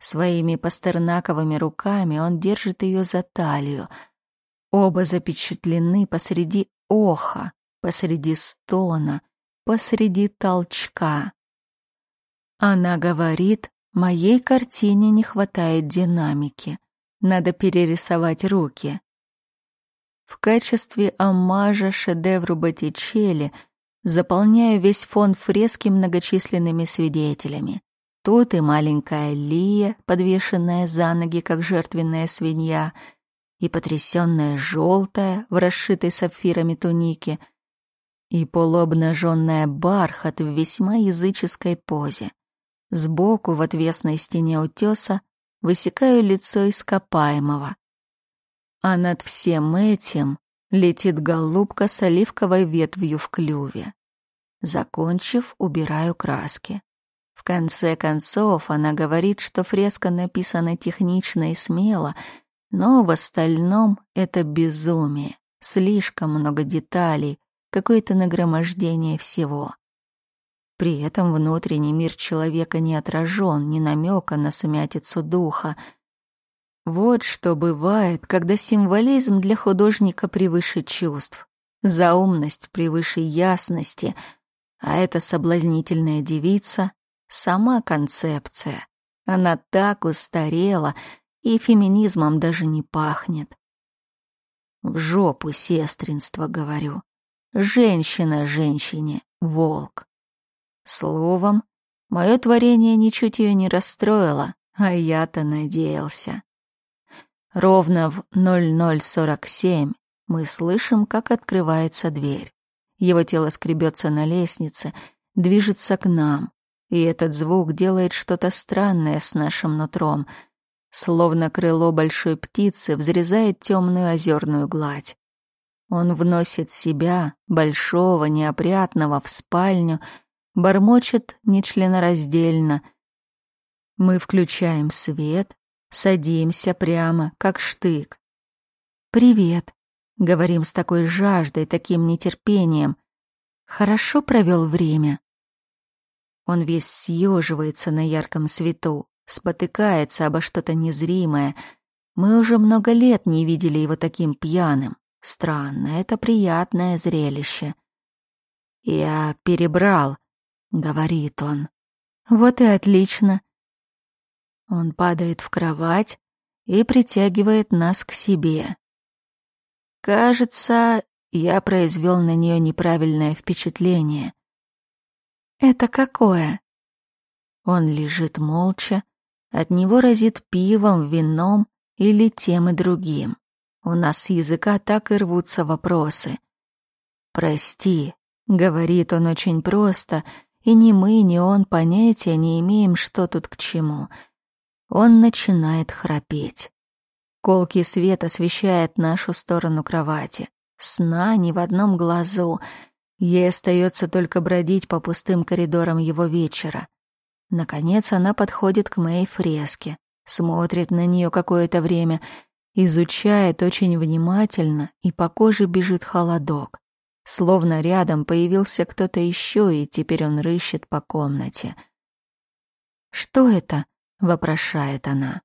Своими пастернаковыми руками он держит ее за талию — Оба запечатлены посреди оха, посреди стона, посреди толчка. Она говорит, моей картине не хватает динамики. Надо перерисовать руки. В качестве омажа шедевру Боттичелли заполняю весь фон фрески многочисленными свидетелями. Тут и маленькая Лия, подвешенная за ноги, как жертвенная свинья, и потрясённая желтая в расшитой сапфирами тунике, и полуобнаженная бархат в весьма языческой позе. Сбоку в отвесной стене утеса высекаю лицо ископаемого. А над всем этим летит голубка с оливковой ветвью в клюве. Закончив, убираю краски. В конце концов, она говорит, что фреска написана технично и смело, но в остальном это безумие. Слишком много деталей, какое-то нагромождение всего. При этом внутренний мир человека не отражен, ни намека на сумятицу духа. Вот что бывает, когда символизм для художника превыше чувств, заумность превыше ясности, а эта соблазнительная девица Сама концепция. Она так устарела и феминизмом даже не пахнет. В жопу сестринство, говорю. Женщина женщине, волк. Словом, мое творение ничуть ее не расстроило, а я-то надеялся. Ровно в 0047 мы слышим, как открывается дверь. Его тело скребется на лестнице, движется к нам. И этот звук делает что-то странное с нашим нутром, словно крыло большой птицы взрезает темную озерную гладь. Он вносит себя, большого, неопрятного, в спальню, бормочет нечленораздельно. Мы включаем свет, садимся прямо, как штык. «Привет», — говорим с такой жаждой, таким нетерпением. «Хорошо провел время?» Он весь съеживается на ярком свету, спотыкается обо что-то незримое. Мы уже много лет не видели его таким пьяным. Странно, это приятное зрелище. «Я перебрал», — говорит он. «Вот и отлично». Он падает в кровать и притягивает нас к себе. Кажется, я произвел на нее неправильное впечатление. «Это какое?» Он лежит молча, от него разит пивом, вином или тем и другим. У нас с языка так и рвутся вопросы. «Прости», — говорит он очень просто, и ни мы, ни он понятия не имеем, что тут к чему. Он начинает храпеть. Колкий свет освещает нашу сторону кровати. Сна ни в одном глазу — Ей остается только бродить по пустым коридорам его вечера. Наконец она подходит к моей фреске, смотрит на нее какое-то время, изучает очень внимательно, и по коже бежит холодок. Словно рядом появился кто-то еще, и теперь он рыщет по комнате. «Что это?» — вопрошает она.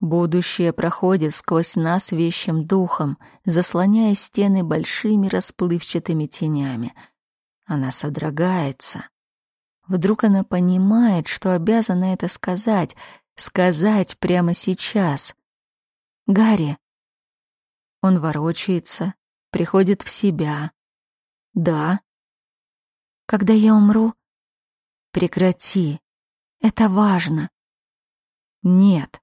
Будущее проходит сквозь нас вещим духом, заслоняя стены большими расплывчатыми тенями. Она содрогается. Вдруг она понимает, что обязана это сказать, сказать прямо сейчас. «Гарри!» Он ворочается, приходит в себя. «Да». «Когда я умру?» «Прекрати. Это важно». «Нет».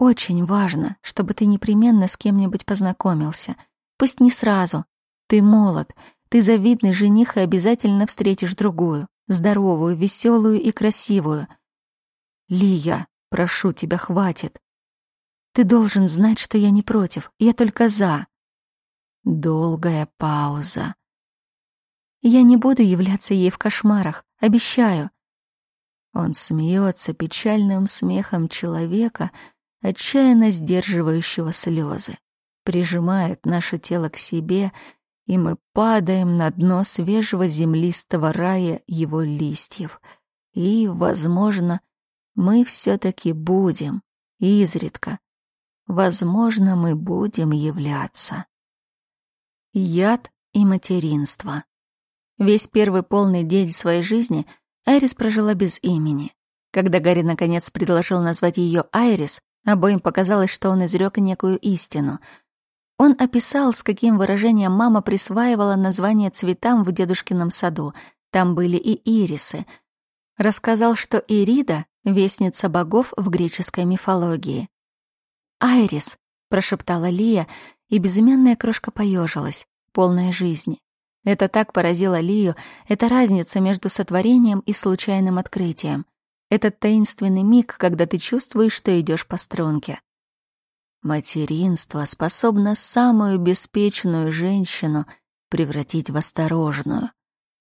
Очень важно, чтобы ты непременно с кем-нибудь познакомился. Пусть не сразу. Ты молод, ты завидный жених и обязательно встретишь другую, здоровую, веселую и красивую. Лия, прошу тебя, хватит. Ты должен знать, что я не против, я только за. Долгая пауза. Я не буду являться ей в кошмарах, обещаю. Он смеется печальным смехом человека, отчаянно сдерживающего слезы, прижимает наше тело к себе, и мы падаем на дно свежего землистого рая его листьев. И, возможно, мы все-таки будем, изредка, возможно, мы будем являться. Яд и материнство. Весь первый полный день своей жизни Айрис прожила без имени. Когда Гарри наконец предложил назвать ее Айрис, Обоим показалось, что он изрек некую истину. Он описал, с каким выражением мама присваивала название цветам в дедушкином саду. Там были и ирисы. Рассказал, что Ирида — вестница богов в греческой мифологии. «Айрис», — прошептала Лия, и безымянная крошка поежилась, полная жизни. Это так поразило Лию, это разница между сотворением и случайным открытием. Этот таинственный миг, когда ты чувствуешь, что идешь по струнке. Материнство способно самую беспечную женщину превратить в осторожную.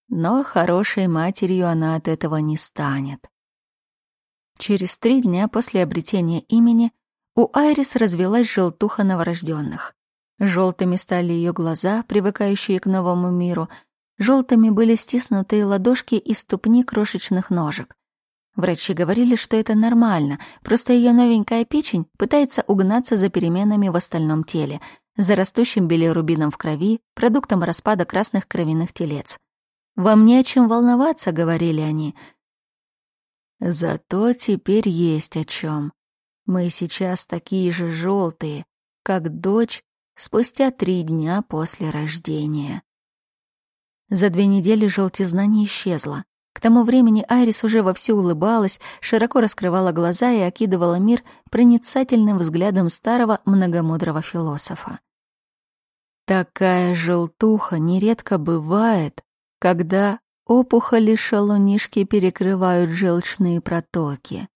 Но хорошей матерью она от этого не станет. Через три дня после обретения имени у Айрис развелась желтуха новорожденных. Желтыми стали ее глаза, привыкающие к новому миру. Желтыми были стиснутые ладошки и ступни крошечных ножек. Врачи говорили, что это нормально, просто ее новенькая печень пытается угнаться за переменами в остальном теле, за растущим билирубином в крови, продуктом распада красных кровяных телец. «Вам не о чем волноваться», — говорили они. «Зато теперь есть о чем. Мы сейчас такие же желтые, как дочь спустя три дня после рождения. За две недели желтизна не исчезла. К тому времени Айрис уже вовсю улыбалась, широко раскрывала глаза и окидывала мир проницательным взглядом старого многомудрого философа. Такая желтуха нередко бывает, когда опухоли шалунишки перекрывают желчные протоки.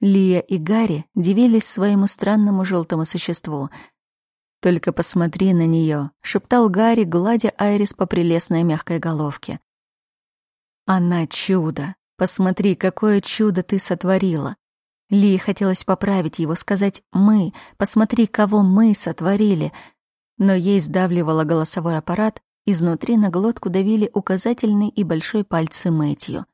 Лия и Гарри дивились своему странному желтому существу — «Только посмотри на нее», — шептал Гарри, гладя Айрис по прелестной мягкой головке. «Она чудо! Посмотри, какое чудо ты сотворила!» Ли хотелось поправить его, сказать «мы», посмотри, кого мы сотворили. Но ей сдавливало голосовой аппарат, изнутри на глотку давили указательный и большой пальцы Мэтью.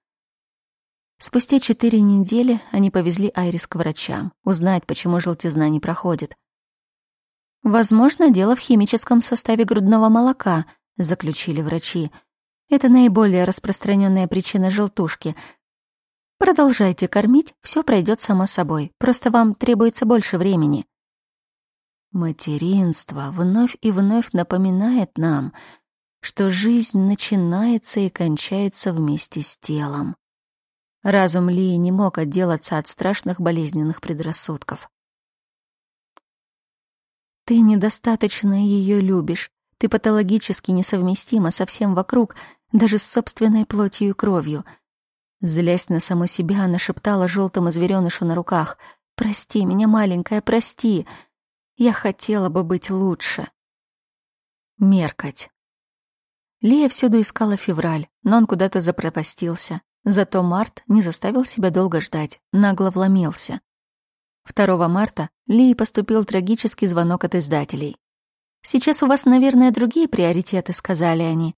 Спустя четыре недели они повезли Айрис к врачам, узнать, почему желтизна не проходит. Возможно, дело в химическом составе грудного молока, заключили врачи. Это наиболее распространенная причина желтушки. Продолжайте кормить, все пройдет само собой. Просто вам требуется больше времени. Материнство вновь и вновь напоминает нам, что жизнь начинается и кончается вместе с телом. Разум Ли не мог отделаться от страшных болезненных предрассудков. Ты недостаточно ее любишь. Ты патологически несовместима со всем вокруг, даже с собственной плотью и кровью. Злясь на саму себя, она шептала желтому зверёнышу на руках. «Прости меня, маленькая, прости. Я хотела бы быть лучше». Меркать. Лия всюду искала февраль, но он куда-то запропастился. Зато март не заставил себя долго ждать, нагло вломился. 2 марта Лии поступил трагический звонок от издателей. «Сейчас у вас, наверное, другие приоритеты», — сказали они.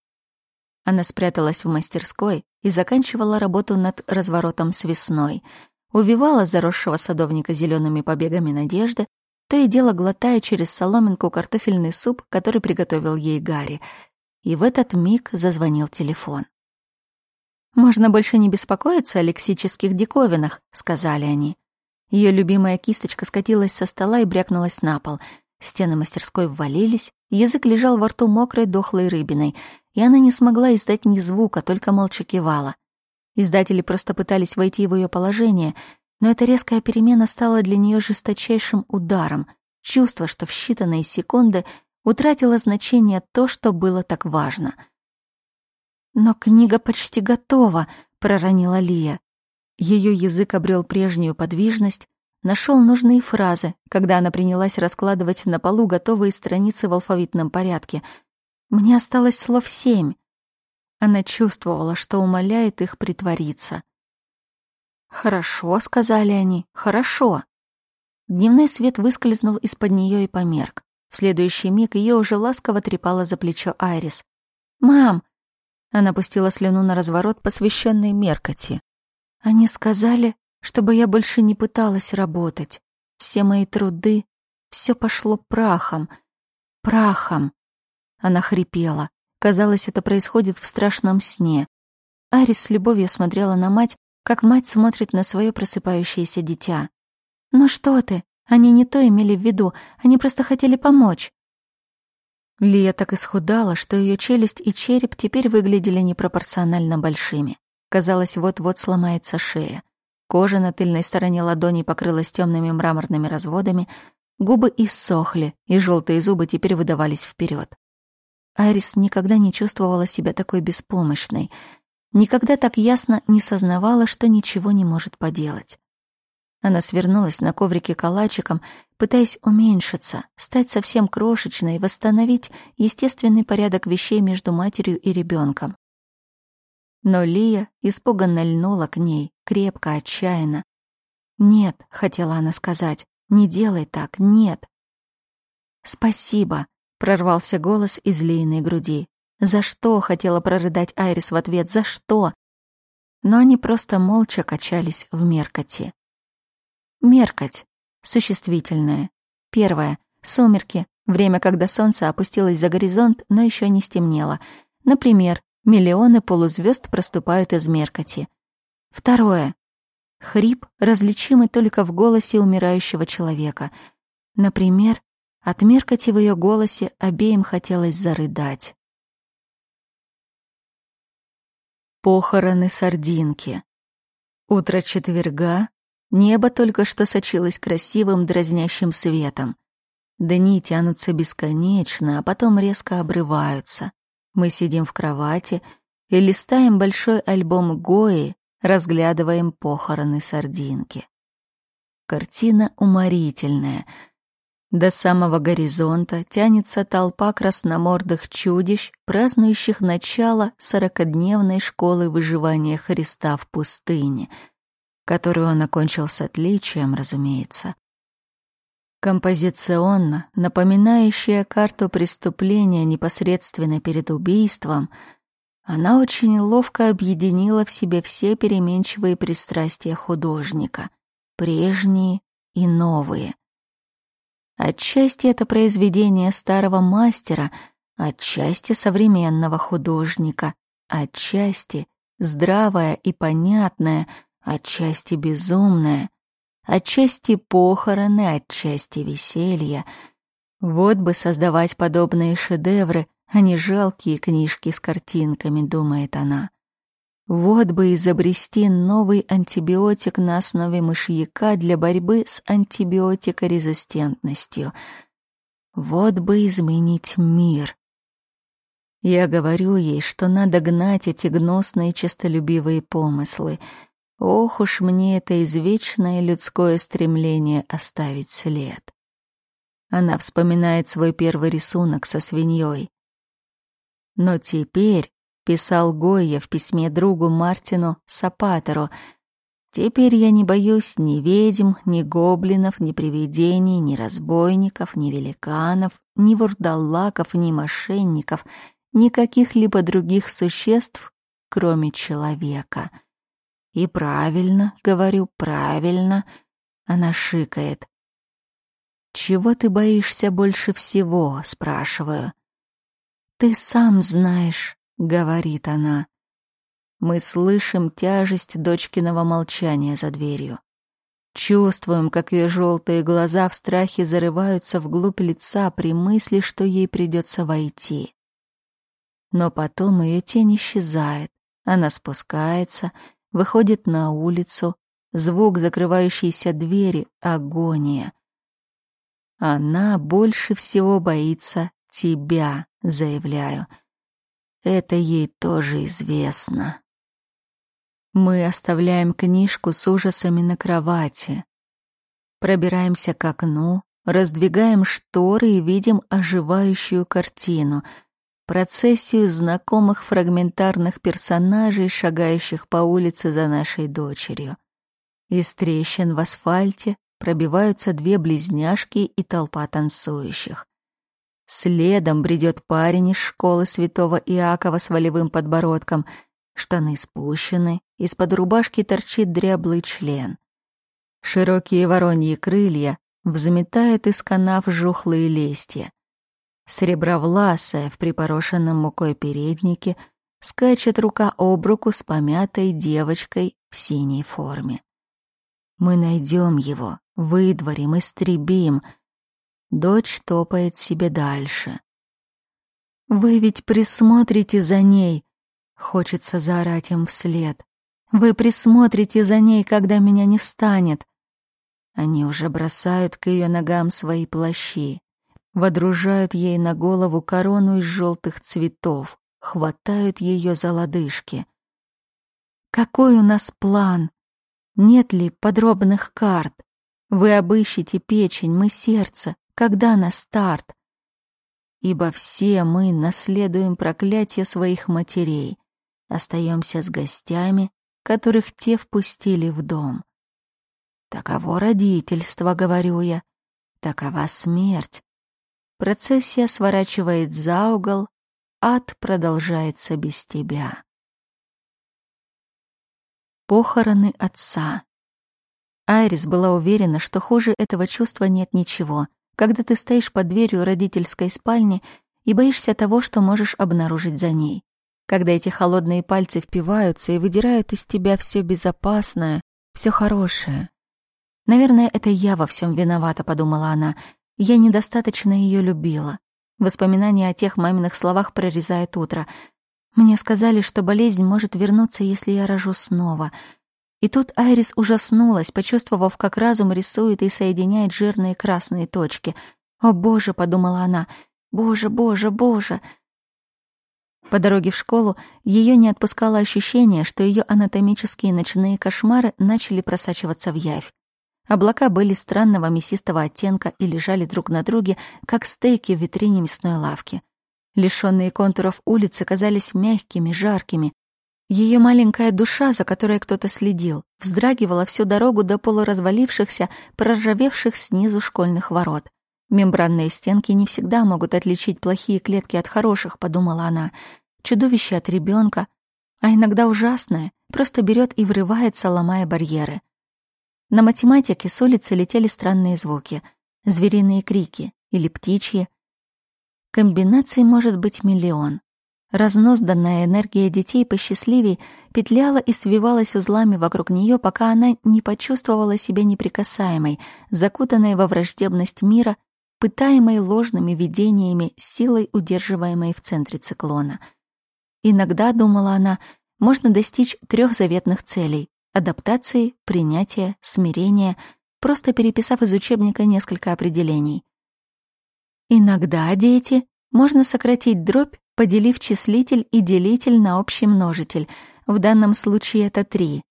Она спряталась в мастерской и заканчивала работу над разворотом с весной, увивала заросшего садовника зелеными побегами надежды, то и дело глотая через соломинку картофельный суп, который приготовил ей Гарри. И в этот миг зазвонил телефон. «Можно больше не беспокоиться о лексических диковинах», — сказали они. Ее любимая кисточка скатилась со стола и брякнулась на пол. Стены мастерской ввалились, язык лежал во рту мокрой дохлой рыбиной, и она не смогла издать ни звука, только молча кивала. Издатели просто пытались войти в ее положение, но эта резкая перемена стала для нее жесточайшим ударом. Чувство, что в считанные секунды утратило значение то, что было так важно. «Но книга почти готова», — проронила Лия. Ее язык обрел прежнюю подвижность, нашел нужные фразы, когда она принялась раскладывать на полу готовые страницы в алфавитном порядке. Мне осталось слов семь. Она чувствовала, что умоляет их притвориться. «Хорошо», — сказали они, — «хорошо». Дневной свет выскользнул из-под нее и померк. В следующий миг ее уже ласково трепала за плечо Айрис. «Мам!» Она пустила слюну на разворот, посвященный Меркоти. Они сказали, чтобы я больше не пыталась работать. Все мои труды, все пошло прахом, прахом. Она хрипела. Казалось, это происходит в страшном сне. Арис с любовью смотрела на мать, как мать смотрит на свое просыпающееся дитя. «Ну что ты? Они не то имели в виду, они просто хотели помочь. Лия так исхудала, что ее челюсть и череп теперь выглядели непропорционально большими. Казалось, вот-вот сломается шея. Кожа на тыльной стороне ладони покрылась темными мраморными разводами, губы иссохли, и желтые зубы теперь выдавались вперед. Айрис никогда не чувствовала себя такой беспомощной, никогда так ясно не сознавала, что ничего не может поделать. Она свернулась на коврике калачиком, пытаясь уменьшиться, стать совсем крошечной, восстановить естественный порядок вещей между матерью и ребенком. Но Лия испуганно льнула к ней, крепко, отчаянно. «Нет», — хотела она сказать, — «не делай так, нет». «Спасибо», — прорвался голос из Лииной груди. «За что?» — хотела прорыдать Айрис в ответ. «За что?» Но они просто молча качались в меркоте. Меркоть. Существительное. Первое. Сумерки. Время, когда солнце опустилось за горизонт, но еще не стемнело. Например, миллионы полузвезд проступают из меркоти. Второе. Хрип, различимый только в голосе умирающего человека. Например, от меркоти в ее голосе обеим хотелось зарыдать. Похороны сардинки. Утро четверга, Небо только что сочилось красивым дразнящим светом. Дни тянутся бесконечно, а потом резко обрываются. Мы сидим в кровати и листаем большой альбом Гои, разглядываем похороны сардинки. Картина уморительная. До самого горизонта тянется толпа красномордых чудищ, празднующих начало сорокодневной школы выживания Христа в пустыне — которую он окончил с отличием, разумеется. Композиционно, напоминающая карту преступления непосредственно перед убийством, она очень ловко объединила в себе все переменчивые пристрастия художника, прежние и новые. Отчасти это произведение старого мастера, отчасти современного художника, отчасти здравое и понятное — отчасти безумное, отчасти похороны, отчасти веселье. Вот бы создавать подобные шедевры, а не жалкие книжки с картинками, думает она. Вот бы изобрести новый антибиотик на основе мышьяка для борьбы с антибиотикорезистентностью. Вот бы изменить мир. Я говорю ей, что надо гнать эти гнусные честолюбивые помыслы — Ох уж мне это извечное людское стремление оставить след. Она вспоминает свой первый рисунок со свиньей. Но теперь, писал Гойя в письме другу Мартину Сапатеру, теперь я не боюсь ни ведьм, ни гоблинов, ни привидений, ни разбойников, ни великанов, ни вурдалаков, ни мошенников, ни каких-либо других существ, кроме человека — и правильно, говорю, правильно. Она шикает. Чего ты боишься больше всего, спрашиваю. Ты сам знаешь, говорит она. Мы слышим тяжесть дочкиного молчания за дверью. Чувствуем, как ее желтые глаза в страхе зарываются вглубь лица при мысли, что ей придется войти. Но потом ее тень исчезает, она спускается выходит на улицу, звук закрывающейся двери — агония. Она больше всего боится тебя, заявляю. Это ей тоже известно. Мы оставляем книжку с ужасами на кровати. Пробираемся к окну, раздвигаем шторы и видим оживающую картину — процессию знакомых фрагментарных персонажей, шагающих по улице за нашей дочерью. Из трещин в асфальте пробиваются две близняшки и толпа танцующих. Следом бредет парень из школы святого Иакова с волевым подбородком, штаны спущены, из-под рубашки торчит дряблый член. Широкие вороньи крылья взметают из канав жухлые листья. Серебровласая в припорошенном мукой переднике скачет рука об руку с помятой девочкой в синей форме. Мы найдем его, выдворим, истребим. Дочь топает себе дальше. Вы ведь присмотрите за ней!» Хочется заорать им вслед. «Вы присмотрите за ней, когда меня не станет!» Они уже бросают к ее ногам свои плащи, водружают ей на голову корону из желтых цветов, хватают ее за лодыжки. «Какой у нас план? Нет ли подробных карт? Вы обыщите печень, мы сердце. Когда на старт? Ибо все мы наследуем проклятие своих матерей, остаемся с гостями, которых те впустили в дом. Таково родительство, говорю я, такова смерть. Процессия сворачивает за угол, ад продолжается без тебя. Похороны отца. Айрис была уверена, что хуже этого чувства нет ничего, когда ты стоишь под дверью родительской спальни и боишься того, что можешь обнаружить за ней. Когда эти холодные пальцы впиваются и выдирают из тебя все безопасное, все хорошее. Наверное, это я во всем виновата, подумала она. Я недостаточно ее любила. Воспоминания о тех маминых словах прорезает утро. Мне сказали, что болезнь может вернуться, если я рожу снова — и тут Айрис ужаснулась, почувствовав, как разум рисует и соединяет жирные красные точки. «О, боже!» — подумала она. «Боже, боже, боже!» По дороге в школу ее не отпускало ощущение, что ее анатомические ночные кошмары начали просачиваться в явь. Облака были странного мясистого оттенка и лежали друг на друге, как стейки в витрине мясной лавки. Лишенные контуров улицы казались мягкими, жаркими, ее маленькая душа, за которой кто-то следил, вздрагивала всю дорогу до полуразвалившихся, проржавевших снизу школьных ворот. Мембранные стенки не всегда могут отличить плохие клетки от хороших, подумала она. Чудовище от ребенка, а иногда ужасное, просто берет и врывается, ломая барьеры. На математике с улицы летели странные звуки, звериные крики или птичьи. Комбинаций может быть миллион. Разнозданная энергия детей посчастливей петляла и свивалась узлами вокруг нее, пока она не почувствовала себя неприкасаемой, закутанной во враждебность мира, пытаемой ложными видениями, силой удерживаемой в центре циклона. Иногда, думала она, можно достичь трех заветных целей — адаптации, принятия, смирения, просто переписав из учебника несколько определений. Иногда, дети, можно сократить дробь поделив числитель и делитель на общий множитель. В данном случае это три.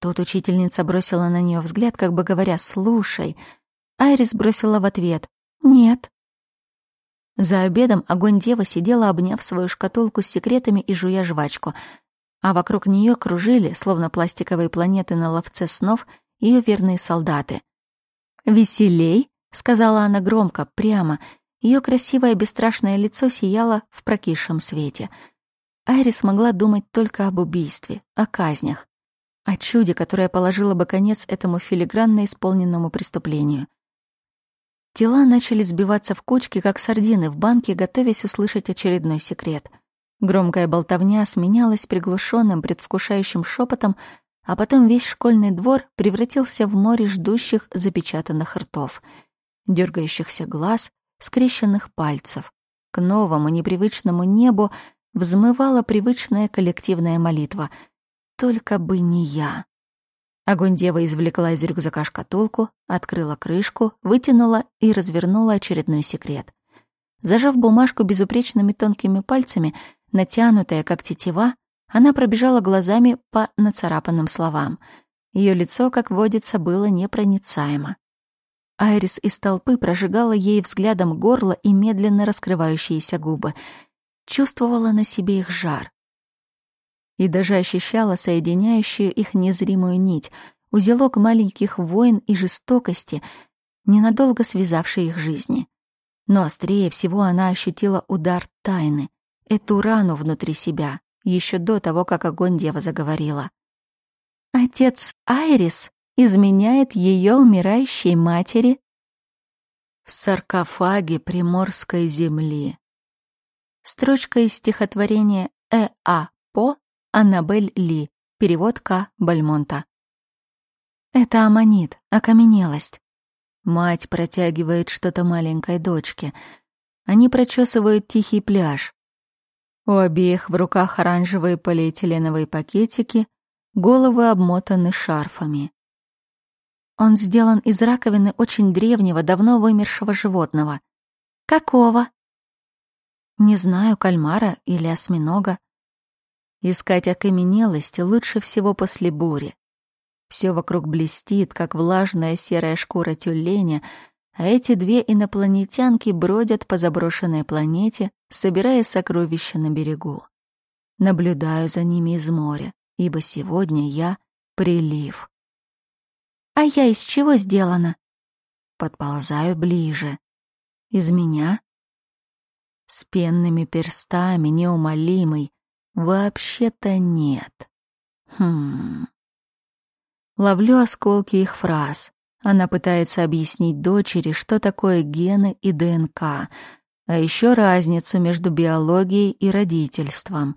Тут учительница бросила на нее взгляд, как бы говоря «слушай». Айрис бросила в ответ «нет». За обедом огонь дева сидела, обняв свою шкатулку с секретами и жуя жвачку, а вокруг нее кружили, словно пластиковые планеты на ловце снов, ее верные солдаты. «Веселей», — сказала она громко, прямо, ее красивое бесстрашное лицо сияло в прокисшем свете. Айрис могла думать только об убийстве, о казнях, о чуде, которое положило бы конец этому филигранно исполненному преступлению. Тела начали сбиваться в кучки, как сардины в банке, готовясь услышать очередной секрет. Громкая болтовня сменялась приглушенным, предвкушающим шепотом, а потом весь школьный двор превратился в море ждущих запечатанных ртов, дергающихся глаз, скрещенных пальцев. К новому непривычному небу взмывала привычная коллективная молитва. «Только бы не я». Огонь извлекла из рюкзака шкатулку, открыла крышку, вытянула и развернула очередной секрет. Зажав бумажку безупречными тонкими пальцами, натянутая как тетива, она пробежала глазами по нацарапанным словам. Ее лицо, как водится, было непроницаемо. Айрис из толпы прожигала ей взглядом горло и медленно раскрывающиеся губы. Чувствовала на себе их жар. И даже ощущала соединяющую их незримую нить, узелок маленьких войн и жестокости, ненадолго связавший их жизни. Но острее всего она ощутила удар тайны, эту рану внутри себя, еще до того, как огонь дева заговорила. «Отец Айрис!» Изменяет ее умирающей матери в саркофаге приморской земли. Строчка из стихотворения Э. А. По Аннабель Ли, перевод К. Бальмонта. Это аммонит, окаменелость. Мать протягивает что-то маленькой дочке. Они прочесывают тихий пляж. У обеих в руках оранжевые полиэтиленовые пакетики, головы обмотаны шарфами. Он сделан из раковины очень древнего, давно вымершего животного. Какого? Не знаю, кальмара или осьминога. Искать окаменелости лучше всего после бури. Все вокруг блестит, как влажная серая шкура тюленя, а эти две инопланетянки бродят по заброшенной планете, собирая сокровища на берегу. Наблюдаю за ними из моря, ибо сегодня я — прилив. А я из чего сделана? Подползаю ближе. Из меня? С пенными перстами, неумолимый. Вообще-то нет. Хм. Ловлю осколки их фраз. Она пытается объяснить дочери, что такое гены и ДНК, а еще разницу между биологией и родительством.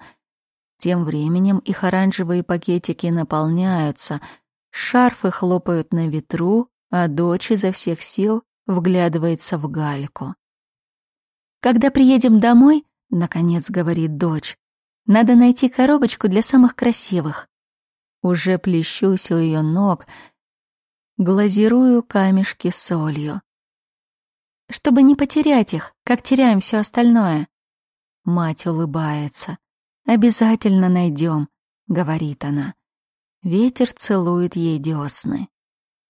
Тем временем их оранжевые пакетики наполняются — Шарфы хлопают на ветру, а дочь изо всех сил вглядывается в гальку. «Когда приедем домой, — наконец говорит дочь, — надо найти коробочку для самых красивых. Уже плещусь у ее ног, глазирую камешки солью. Чтобы не потерять их, как теряем все остальное. Мать улыбается. «Обязательно найдем», — говорит она. Ветер целует ей десны.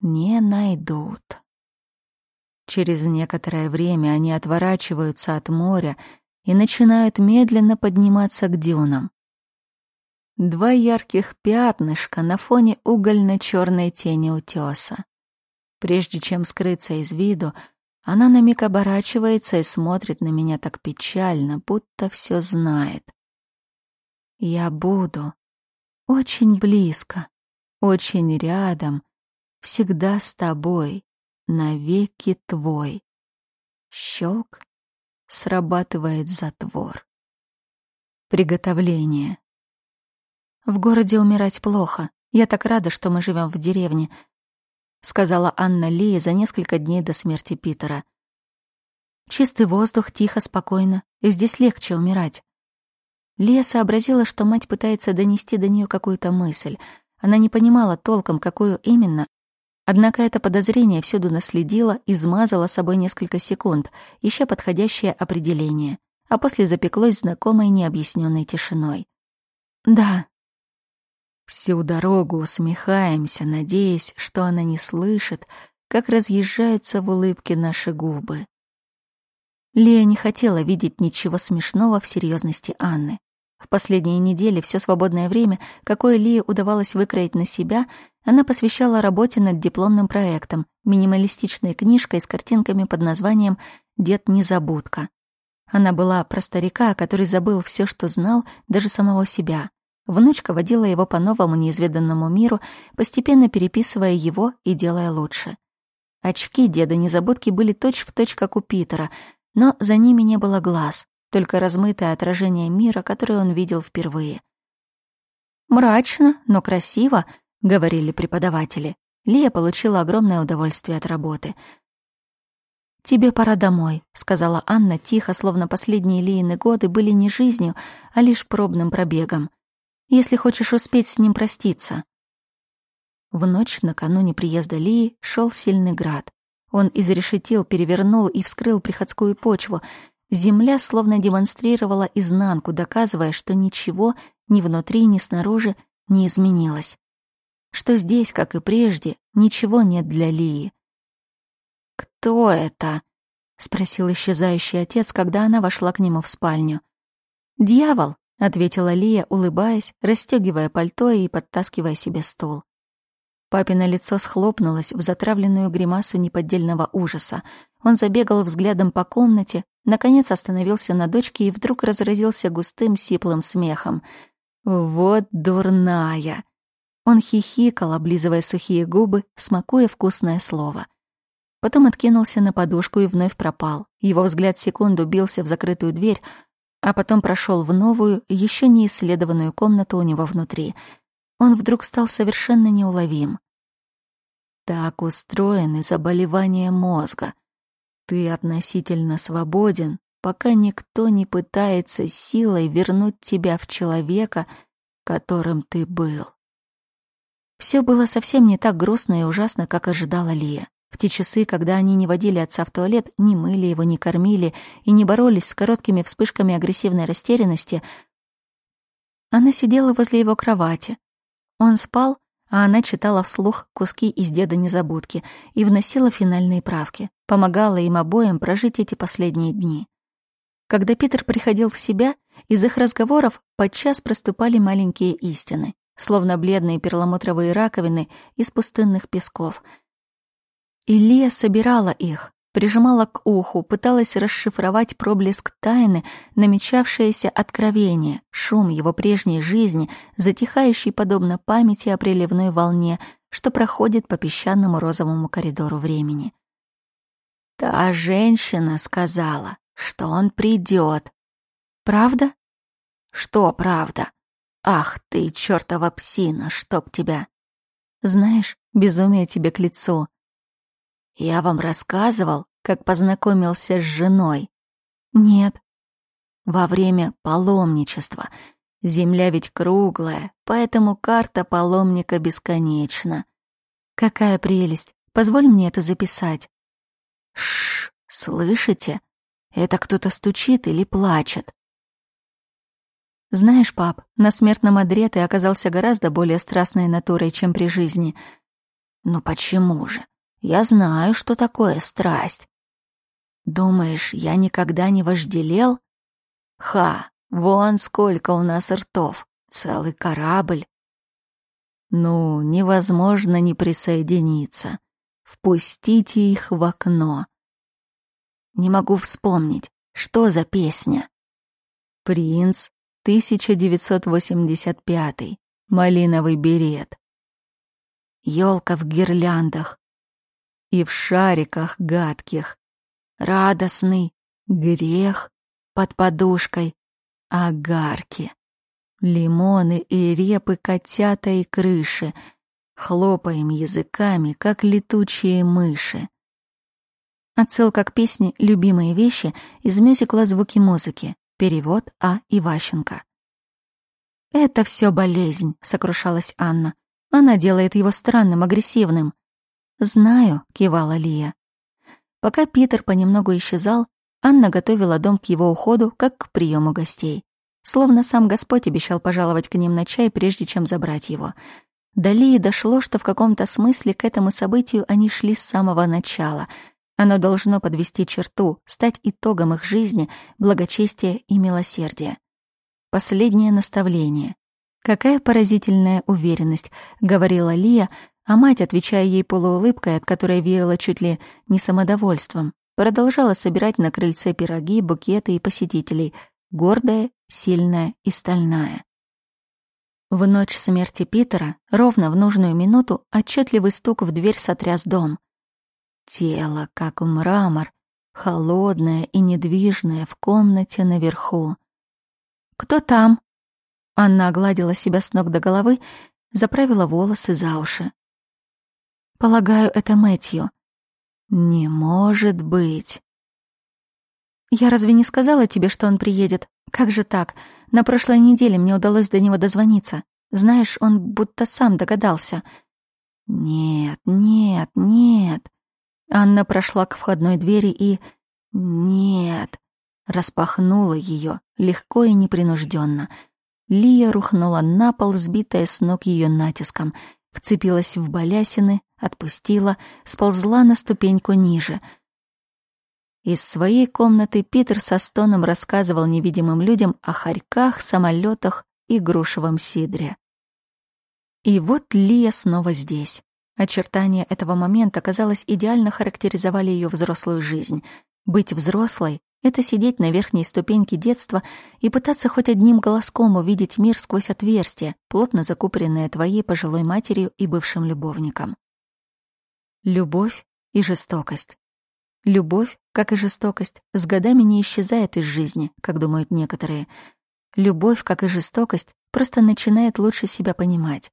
Не найдут. Через некоторое время они отворачиваются от моря и начинают медленно подниматься к дюнам. Два ярких пятнышка на фоне угольно-черной тени утеса. Прежде чем скрыться из виду, она на миг оборачивается и смотрит на меня так печально, будто все знает. Я буду, очень близко, очень рядом, всегда с тобой, навеки твой. Щелк, срабатывает затвор. Приготовление. В городе умирать плохо. Я так рада, что мы живем в деревне, сказала Анна Ли за несколько дней до смерти Питера. Чистый воздух, тихо, спокойно, и здесь легче умирать. Лия сообразила, что мать пытается донести до нее какую-то мысль. Она не понимала толком, какую именно. Однако это подозрение всюду наследило и смазало собой несколько секунд, ища подходящее определение, а после запеклось знакомой необъясненной тишиной. «Да». Всю дорогу усмехаемся, надеясь, что она не слышит, как разъезжаются в улыбке наши губы. Лия не хотела видеть ничего смешного в серьезности Анны. В последние недели все свободное время, какое Лии удавалось выкроить на себя, она посвящала работе над дипломным проектом, минималистичной книжкой с картинками под названием «Дед Незабудка». Она была про старика, который забыл все, что знал, даже самого себя. Внучка водила его по новому неизведанному миру, постепенно переписывая его и делая лучше. Очки деда Незабудки были точь-в-точь, точь, как у Питера, но за ними не было глаз только размытое отражение мира, которое он видел впервые. «Мрачно, но красиво», — говорили преподаватели. Лия получила огромное удовольствие от работы. «Тебе пора домой», — сказала Анна тихо, словно последние Лиины годы были не жизнью, а лишь пробным пробегом. «Если хочешь успеть с ним проститься». В ночь накануне приезда Лии шел сильный град. Он изрешетил, перевернул и вскрыл приходскую почву, Земля словно демонстрировала изнанку, доказывая, что ничего ни внутри, ни снаружи не изменилось. Что здесь, как и прежде, ничего нет для Лии. «Кто это?» — спросил исчезающий отец, когда она вошла к нему в спальню. «Дьявол», — ответила Лия, улыбаясь, расстегивая пальто и подтаскивая себе стул. Папино лицо схлопнулось в затравленную гримасу неподдельного ужаса. Он забегал взглядом по комнате, наконец остановился на дочке и вдруг разразился густым сиплым смехом. «Вот дурная!» Он хихикал, облизывая сухие губы, смакуя вкусное слово. Потом откинулся на подушку и вновь пропал. Его взгляд секунду бился в закрытую дверь, а потом прошел в новую, еще не исследованную комнату у него внутри — он вдруг стал совершенно неуловим. Так устроены заболевания мозга. Ты относительно свободен, пока никто не пытается силой вернуть тебя в человека, которым ты был. Все было совсем не так грустно и ужасно, как ожидала Лия. В те часы, когда они не водили отца в туалет, не мыли его, не кормили и не боролись с короткими вспышками агрессивной растерянности, она сидела возле его кровати. Он спал, а она читала вслух куски из «Деда незабудки» и вносила финальные правки, помогала им обоим прожить эти последние дни. Когда Питер приходил в себя, из их разговоров подчас проступали маленькие истины, словно бледные перламутровые раковины из пустынных песков. Илья собирала их, прижимала к уху, пыталась расшифровать проблеск тайны, намечавшееся откровение, шум его прежней жизни, затихающий подобно памяти о приливной волне, что проходит по песчаному розовому коридору времени. Та женщина сказала, что он придет. Правда? Что правда? Ах ты, чертова псина, чтоб тебя! Знаешь, безумие тебе к лицу. Я вам рассказывал, как познакомился с женой. Нет. Во время паломничества. Земля ведь круглая, поэтому карта паломника бесконечна. Какая прелесть. Позволь мне это записать. Шш, слышите? Это кто-то стучит или плачет. Знаешь, пап, на смертном одре ты оказался гораздо более страстной натурой, чем при жизни. Ну почему же? Я знаю, что такое страсть. Думаешь, я никогда не вожделел? Ха, вон сколько у нас ртов, целый корабль. Ну, невозможно не присоединиться. Впустите их в окно. Не могу вспомнить, что за песня. Принц, 1985. Малиновый берет. Ёлка в гирляндах, и в шариках гадких. Радостный грех под подушкой, огарки. Лимоны и репы, котята и крыши. Хлопаем языками, как летучие мыши. Отсылка к песне «Любимые вещи» из мюзикла «Звуки музыки». Перевод А. Иващенко. «Это все болезнь», — сокрушалась Анна. «Она делает его странным, агрессивным. «Знаю», — кивала Лия. Пока Питер понемногу исчезал, Анна готовила дом к его уходу, как к приему гостей. Словно сам Господь обещал пожаловать к ним на чай, прежде чем забрать его. До Лии дошло, что в каком-то смысле к этому событию они шли с самого начала. Оно должно подвести черту, стать итогом их жизни, благочестия и милосердия. Последнее наставление. «Какая поразительная уверенность», — говорила Лия, а мать, отвечая ей полуулыбкой, от которой веяло чуть ли не самодовольством, продолжала собирать на крыльце пироги, букеты и посетителей, гордая, сильная и стальная. В ночь смерти Питера, ровно в нужную минуту, отчетливый стук в дверь сотряс дом. Тело, как мрамор, холодное и недвижное в комнате наверху. «Кто там?» Анна огладила себя с ног до головы, заправила волосы за уши. Полагаю, это Мэтью. Не может быть. Я разве не сказала тебе, что он приедет? Как же так? На прошлой неделе мне удалось до него дозвониться. Знаешь, он будто сам догадался. Нет, нет, нет. Анна прошла к входной двери и... Нет. Распахнула ее легко и непринужденно. Лия рухнула на пол, сбитая с ног ее натиском — вцепилась в балясины, отпустила, сползла на ступеньку ниже. Из своей комнаты Питер со стоном рассказывал невидимым людям о хорьках, самолетах и грушевом сидре. И вот Лия снова здесь. Очертания этого момента, казалось, идеально характеризовали ее взрослую жизнь. Быть взрослой это сидеть на верхней ступеньке детства и пытаться хоть одним голоском увидеть мир сквозь отверстие, плотно закупоренное твоей пожилой матерью и бывшим любовником. Любовь и жестокость. Любовь, как и жестокость, с годами не исчезает из жизни, как думают некоторые. Любовь, как и жестокость, просто начинает лучше себя понимать.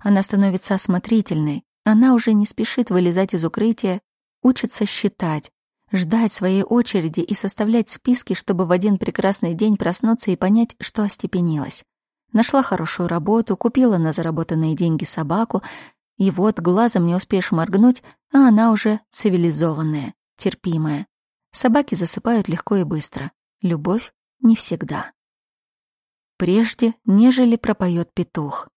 Она становится осмотрительной, она уже не спешит вылезать из укрытия, учится считать, ждать своей очереди и составлять списки, чтобы в один прекрасный день проснуться и понять, что остепенилась. Нашла хорошую работу, купила на заработанные деньги собаку, и вот глазом не успеешь моргнуть, а она уже цивилизованная, терпимая. Собаки засыпают легко и быстро. Любовь не всегда. Прежде, нежели пропоет петух.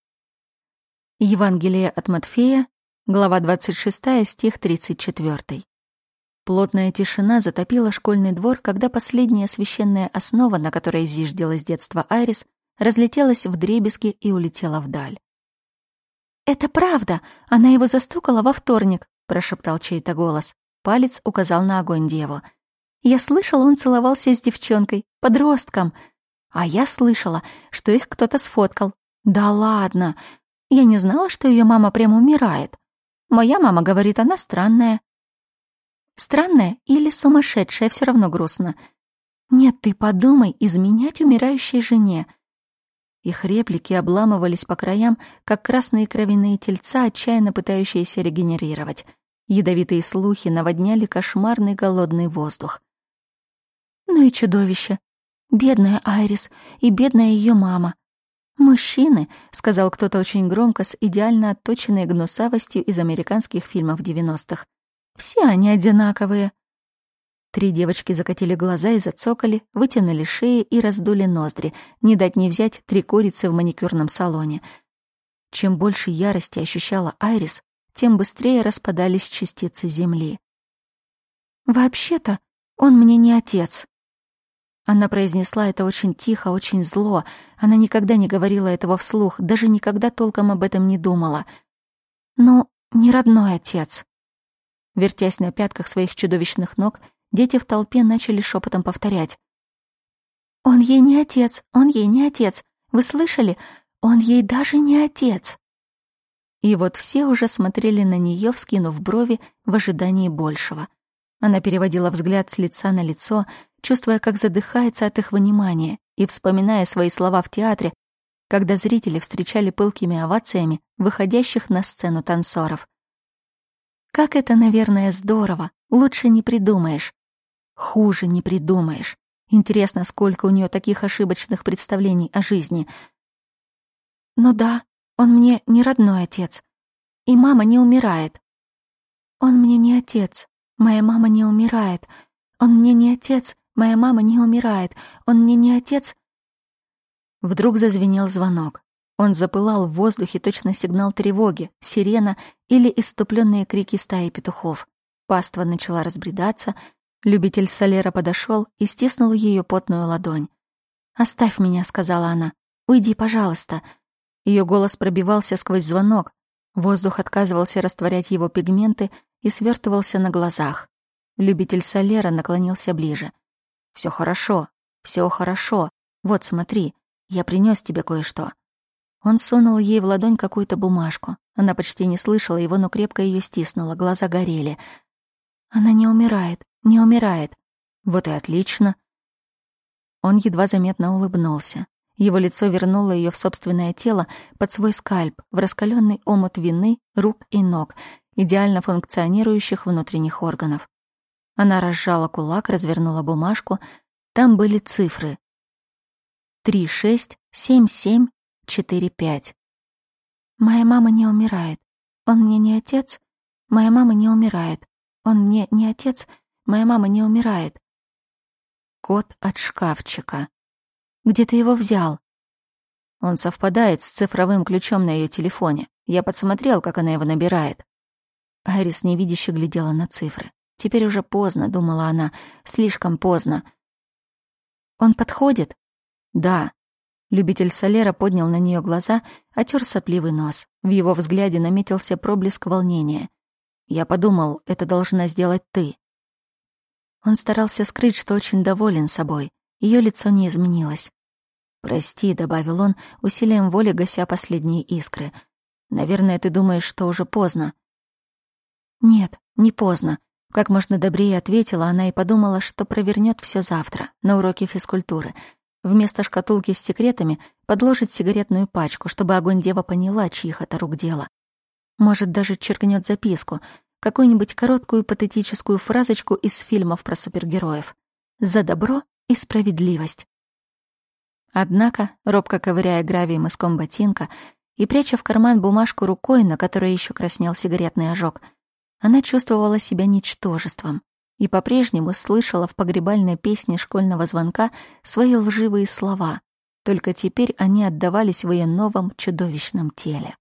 Евангелие от Матфея, глава 26, стих 34. Плотная тишина затопила школьный двор, когда последняя священная основа, на которой зиждилось детство Айрис, разлетелась в дребезги и улетела вдаль. «Это правда! Она его застукала во вторник!» — прошептал чей-то голос. Палец указал на огонь деву. «Я слышала, он целовался с девчонкой, подростком. А я слышала, что их кто-то сфоткал. Да ладно! Я не знала, что ее мама прямо умирает. Моя мама говорит, она странная. Странная или сумасшедшая, все равно грустно. Нет, ты подумай, изменять умирающей жене. Их реплики обламывались по краям, как красные кровяные тельца, отчаянно пытающиеся регенерировать. Ядовитые слухи наводняли кошмарный голодный воздух. Ну и чудовище. Бедная Айрис и бедная ее мама. «Мужчины», — сказал кто-то очень громко с идеально отточенной гнусавостью из американских фильмов девяностых. «Все они одинаковые». Три девочки закатили глаза и зацокали, вытянули шеи и раздули ноздри, не дать не взять три курицы в маникюрном салоне. Чем больше ярости ощущала Айрис, тем быстрее распадались частицы земли. «Вообще-то он мне не отец». Она произнесла это очень тихо, очень зло. Она никогда не говорила этого вслух, даже никогда толком об этом не думала. «Ну, не родной отец». Вертясь на пятках своих чудовищных ног, Дети в толпе начали шепотом повторять. «Он ей не отец, он ей не отец. Вы слышали? Он ей даже не отец». И вот все уже смотрели на нее, вскинув брови в ожидании большего. Она переводила взгляд с лица на лицо, чувствуя, как задыхается от их внимания, и вспоминая свои слова в театре, когда зрители встречали пылкими овациями выходящих на сцену танцоров. Как это, наверное, здорово, лучше не придумаешь. Хуже не придумаешь. Интересно, сколько у нее таких ошибочных представлений о жизни. Ну да, он мне не родной отец. И мама не умирает. Он мне не отец. Моя мама не умирает. Он мне не отец. Моя мама не умирает. Он мне не отец. Вдруг зазвенел звонок. Он запылал в воздухе точно сигнал тревоги, сирена или иступленные крики стаи петухов. Паства начала разбредаться — Любитель Солера подошел и стиснул ее потную ладонь. «Оставь меня», — сказала она. «Уйди, пожалуйста». Ее голос пробивался сквозь звонок. Воздух отказывался растворять его пигменты и свертывался на глазах. Любитель Солера наклонился ближе. Все хорошо, все хорошо. Вот, смотри, я принес тебе кое-что». Он сунул ей в ладонь какую-то бумажку. Она почти не слышала его, но крепко ее стиснула, глаза горели. «Она не умирает не умирает. Вот и отлично. Он едва заметно улыбнулся. Его лицо вернуло ее в собственное тело под свой скальп, в раскаленный омут вины, рук и ног, идеально функционирующих внутренних органов. Она разжала кулак, развернула бумажку. Там были цифры. Три, шесть, семь, семь, четыре, пять. Моя мама не умирает. Он мне не отец. Моя мама не умирает. Он мне не отец. Моя мама не умирает. Код от шкафчика. Где ты его взял? Он совпадает с цифровым ключом на ее телефоне. Я подсмотрел, как она его набирает. Айрис невидяще глядела на цифры. Теперь уже поздно, думала она, слишком поздно. Он подходит? Да. Любитель Солера поднял на нее глаза, отер сопливый нос. В его взгляде наметился проблеск волнения. Я подумал, это должна сделать ты. Он старался скрыть, что очень доволен собой. Ее лицо не изменилось. «Прости», — добавил он, усилием воли гася последние искры. «Наверное, ты думаешь, что уже поздно». «Нет, не поздно», — как можно добрее ответила она и подумала, что провернет все завтра, на уроке физкультуры. Вместо шкатулки с секретами подложит сигаретную пачку, чтобы огонь дева поняла, чьих это рук дело. Может, даже черкнет записку. какую-нибудь короткую патетическую фразочку из фильмов про супергероев. «За добро и справедливость». Однако, робко ковыряя гравий мыском ботинка и пряча в карман бумажку рукой, на которой еще краснел сигаретный ожог, она чувствовала себя ничтожеством и по-прежнему слышала в погребальной песне школьного звонка свои лживые слова, только теперь они отдавались в ее новом чудовищном теле.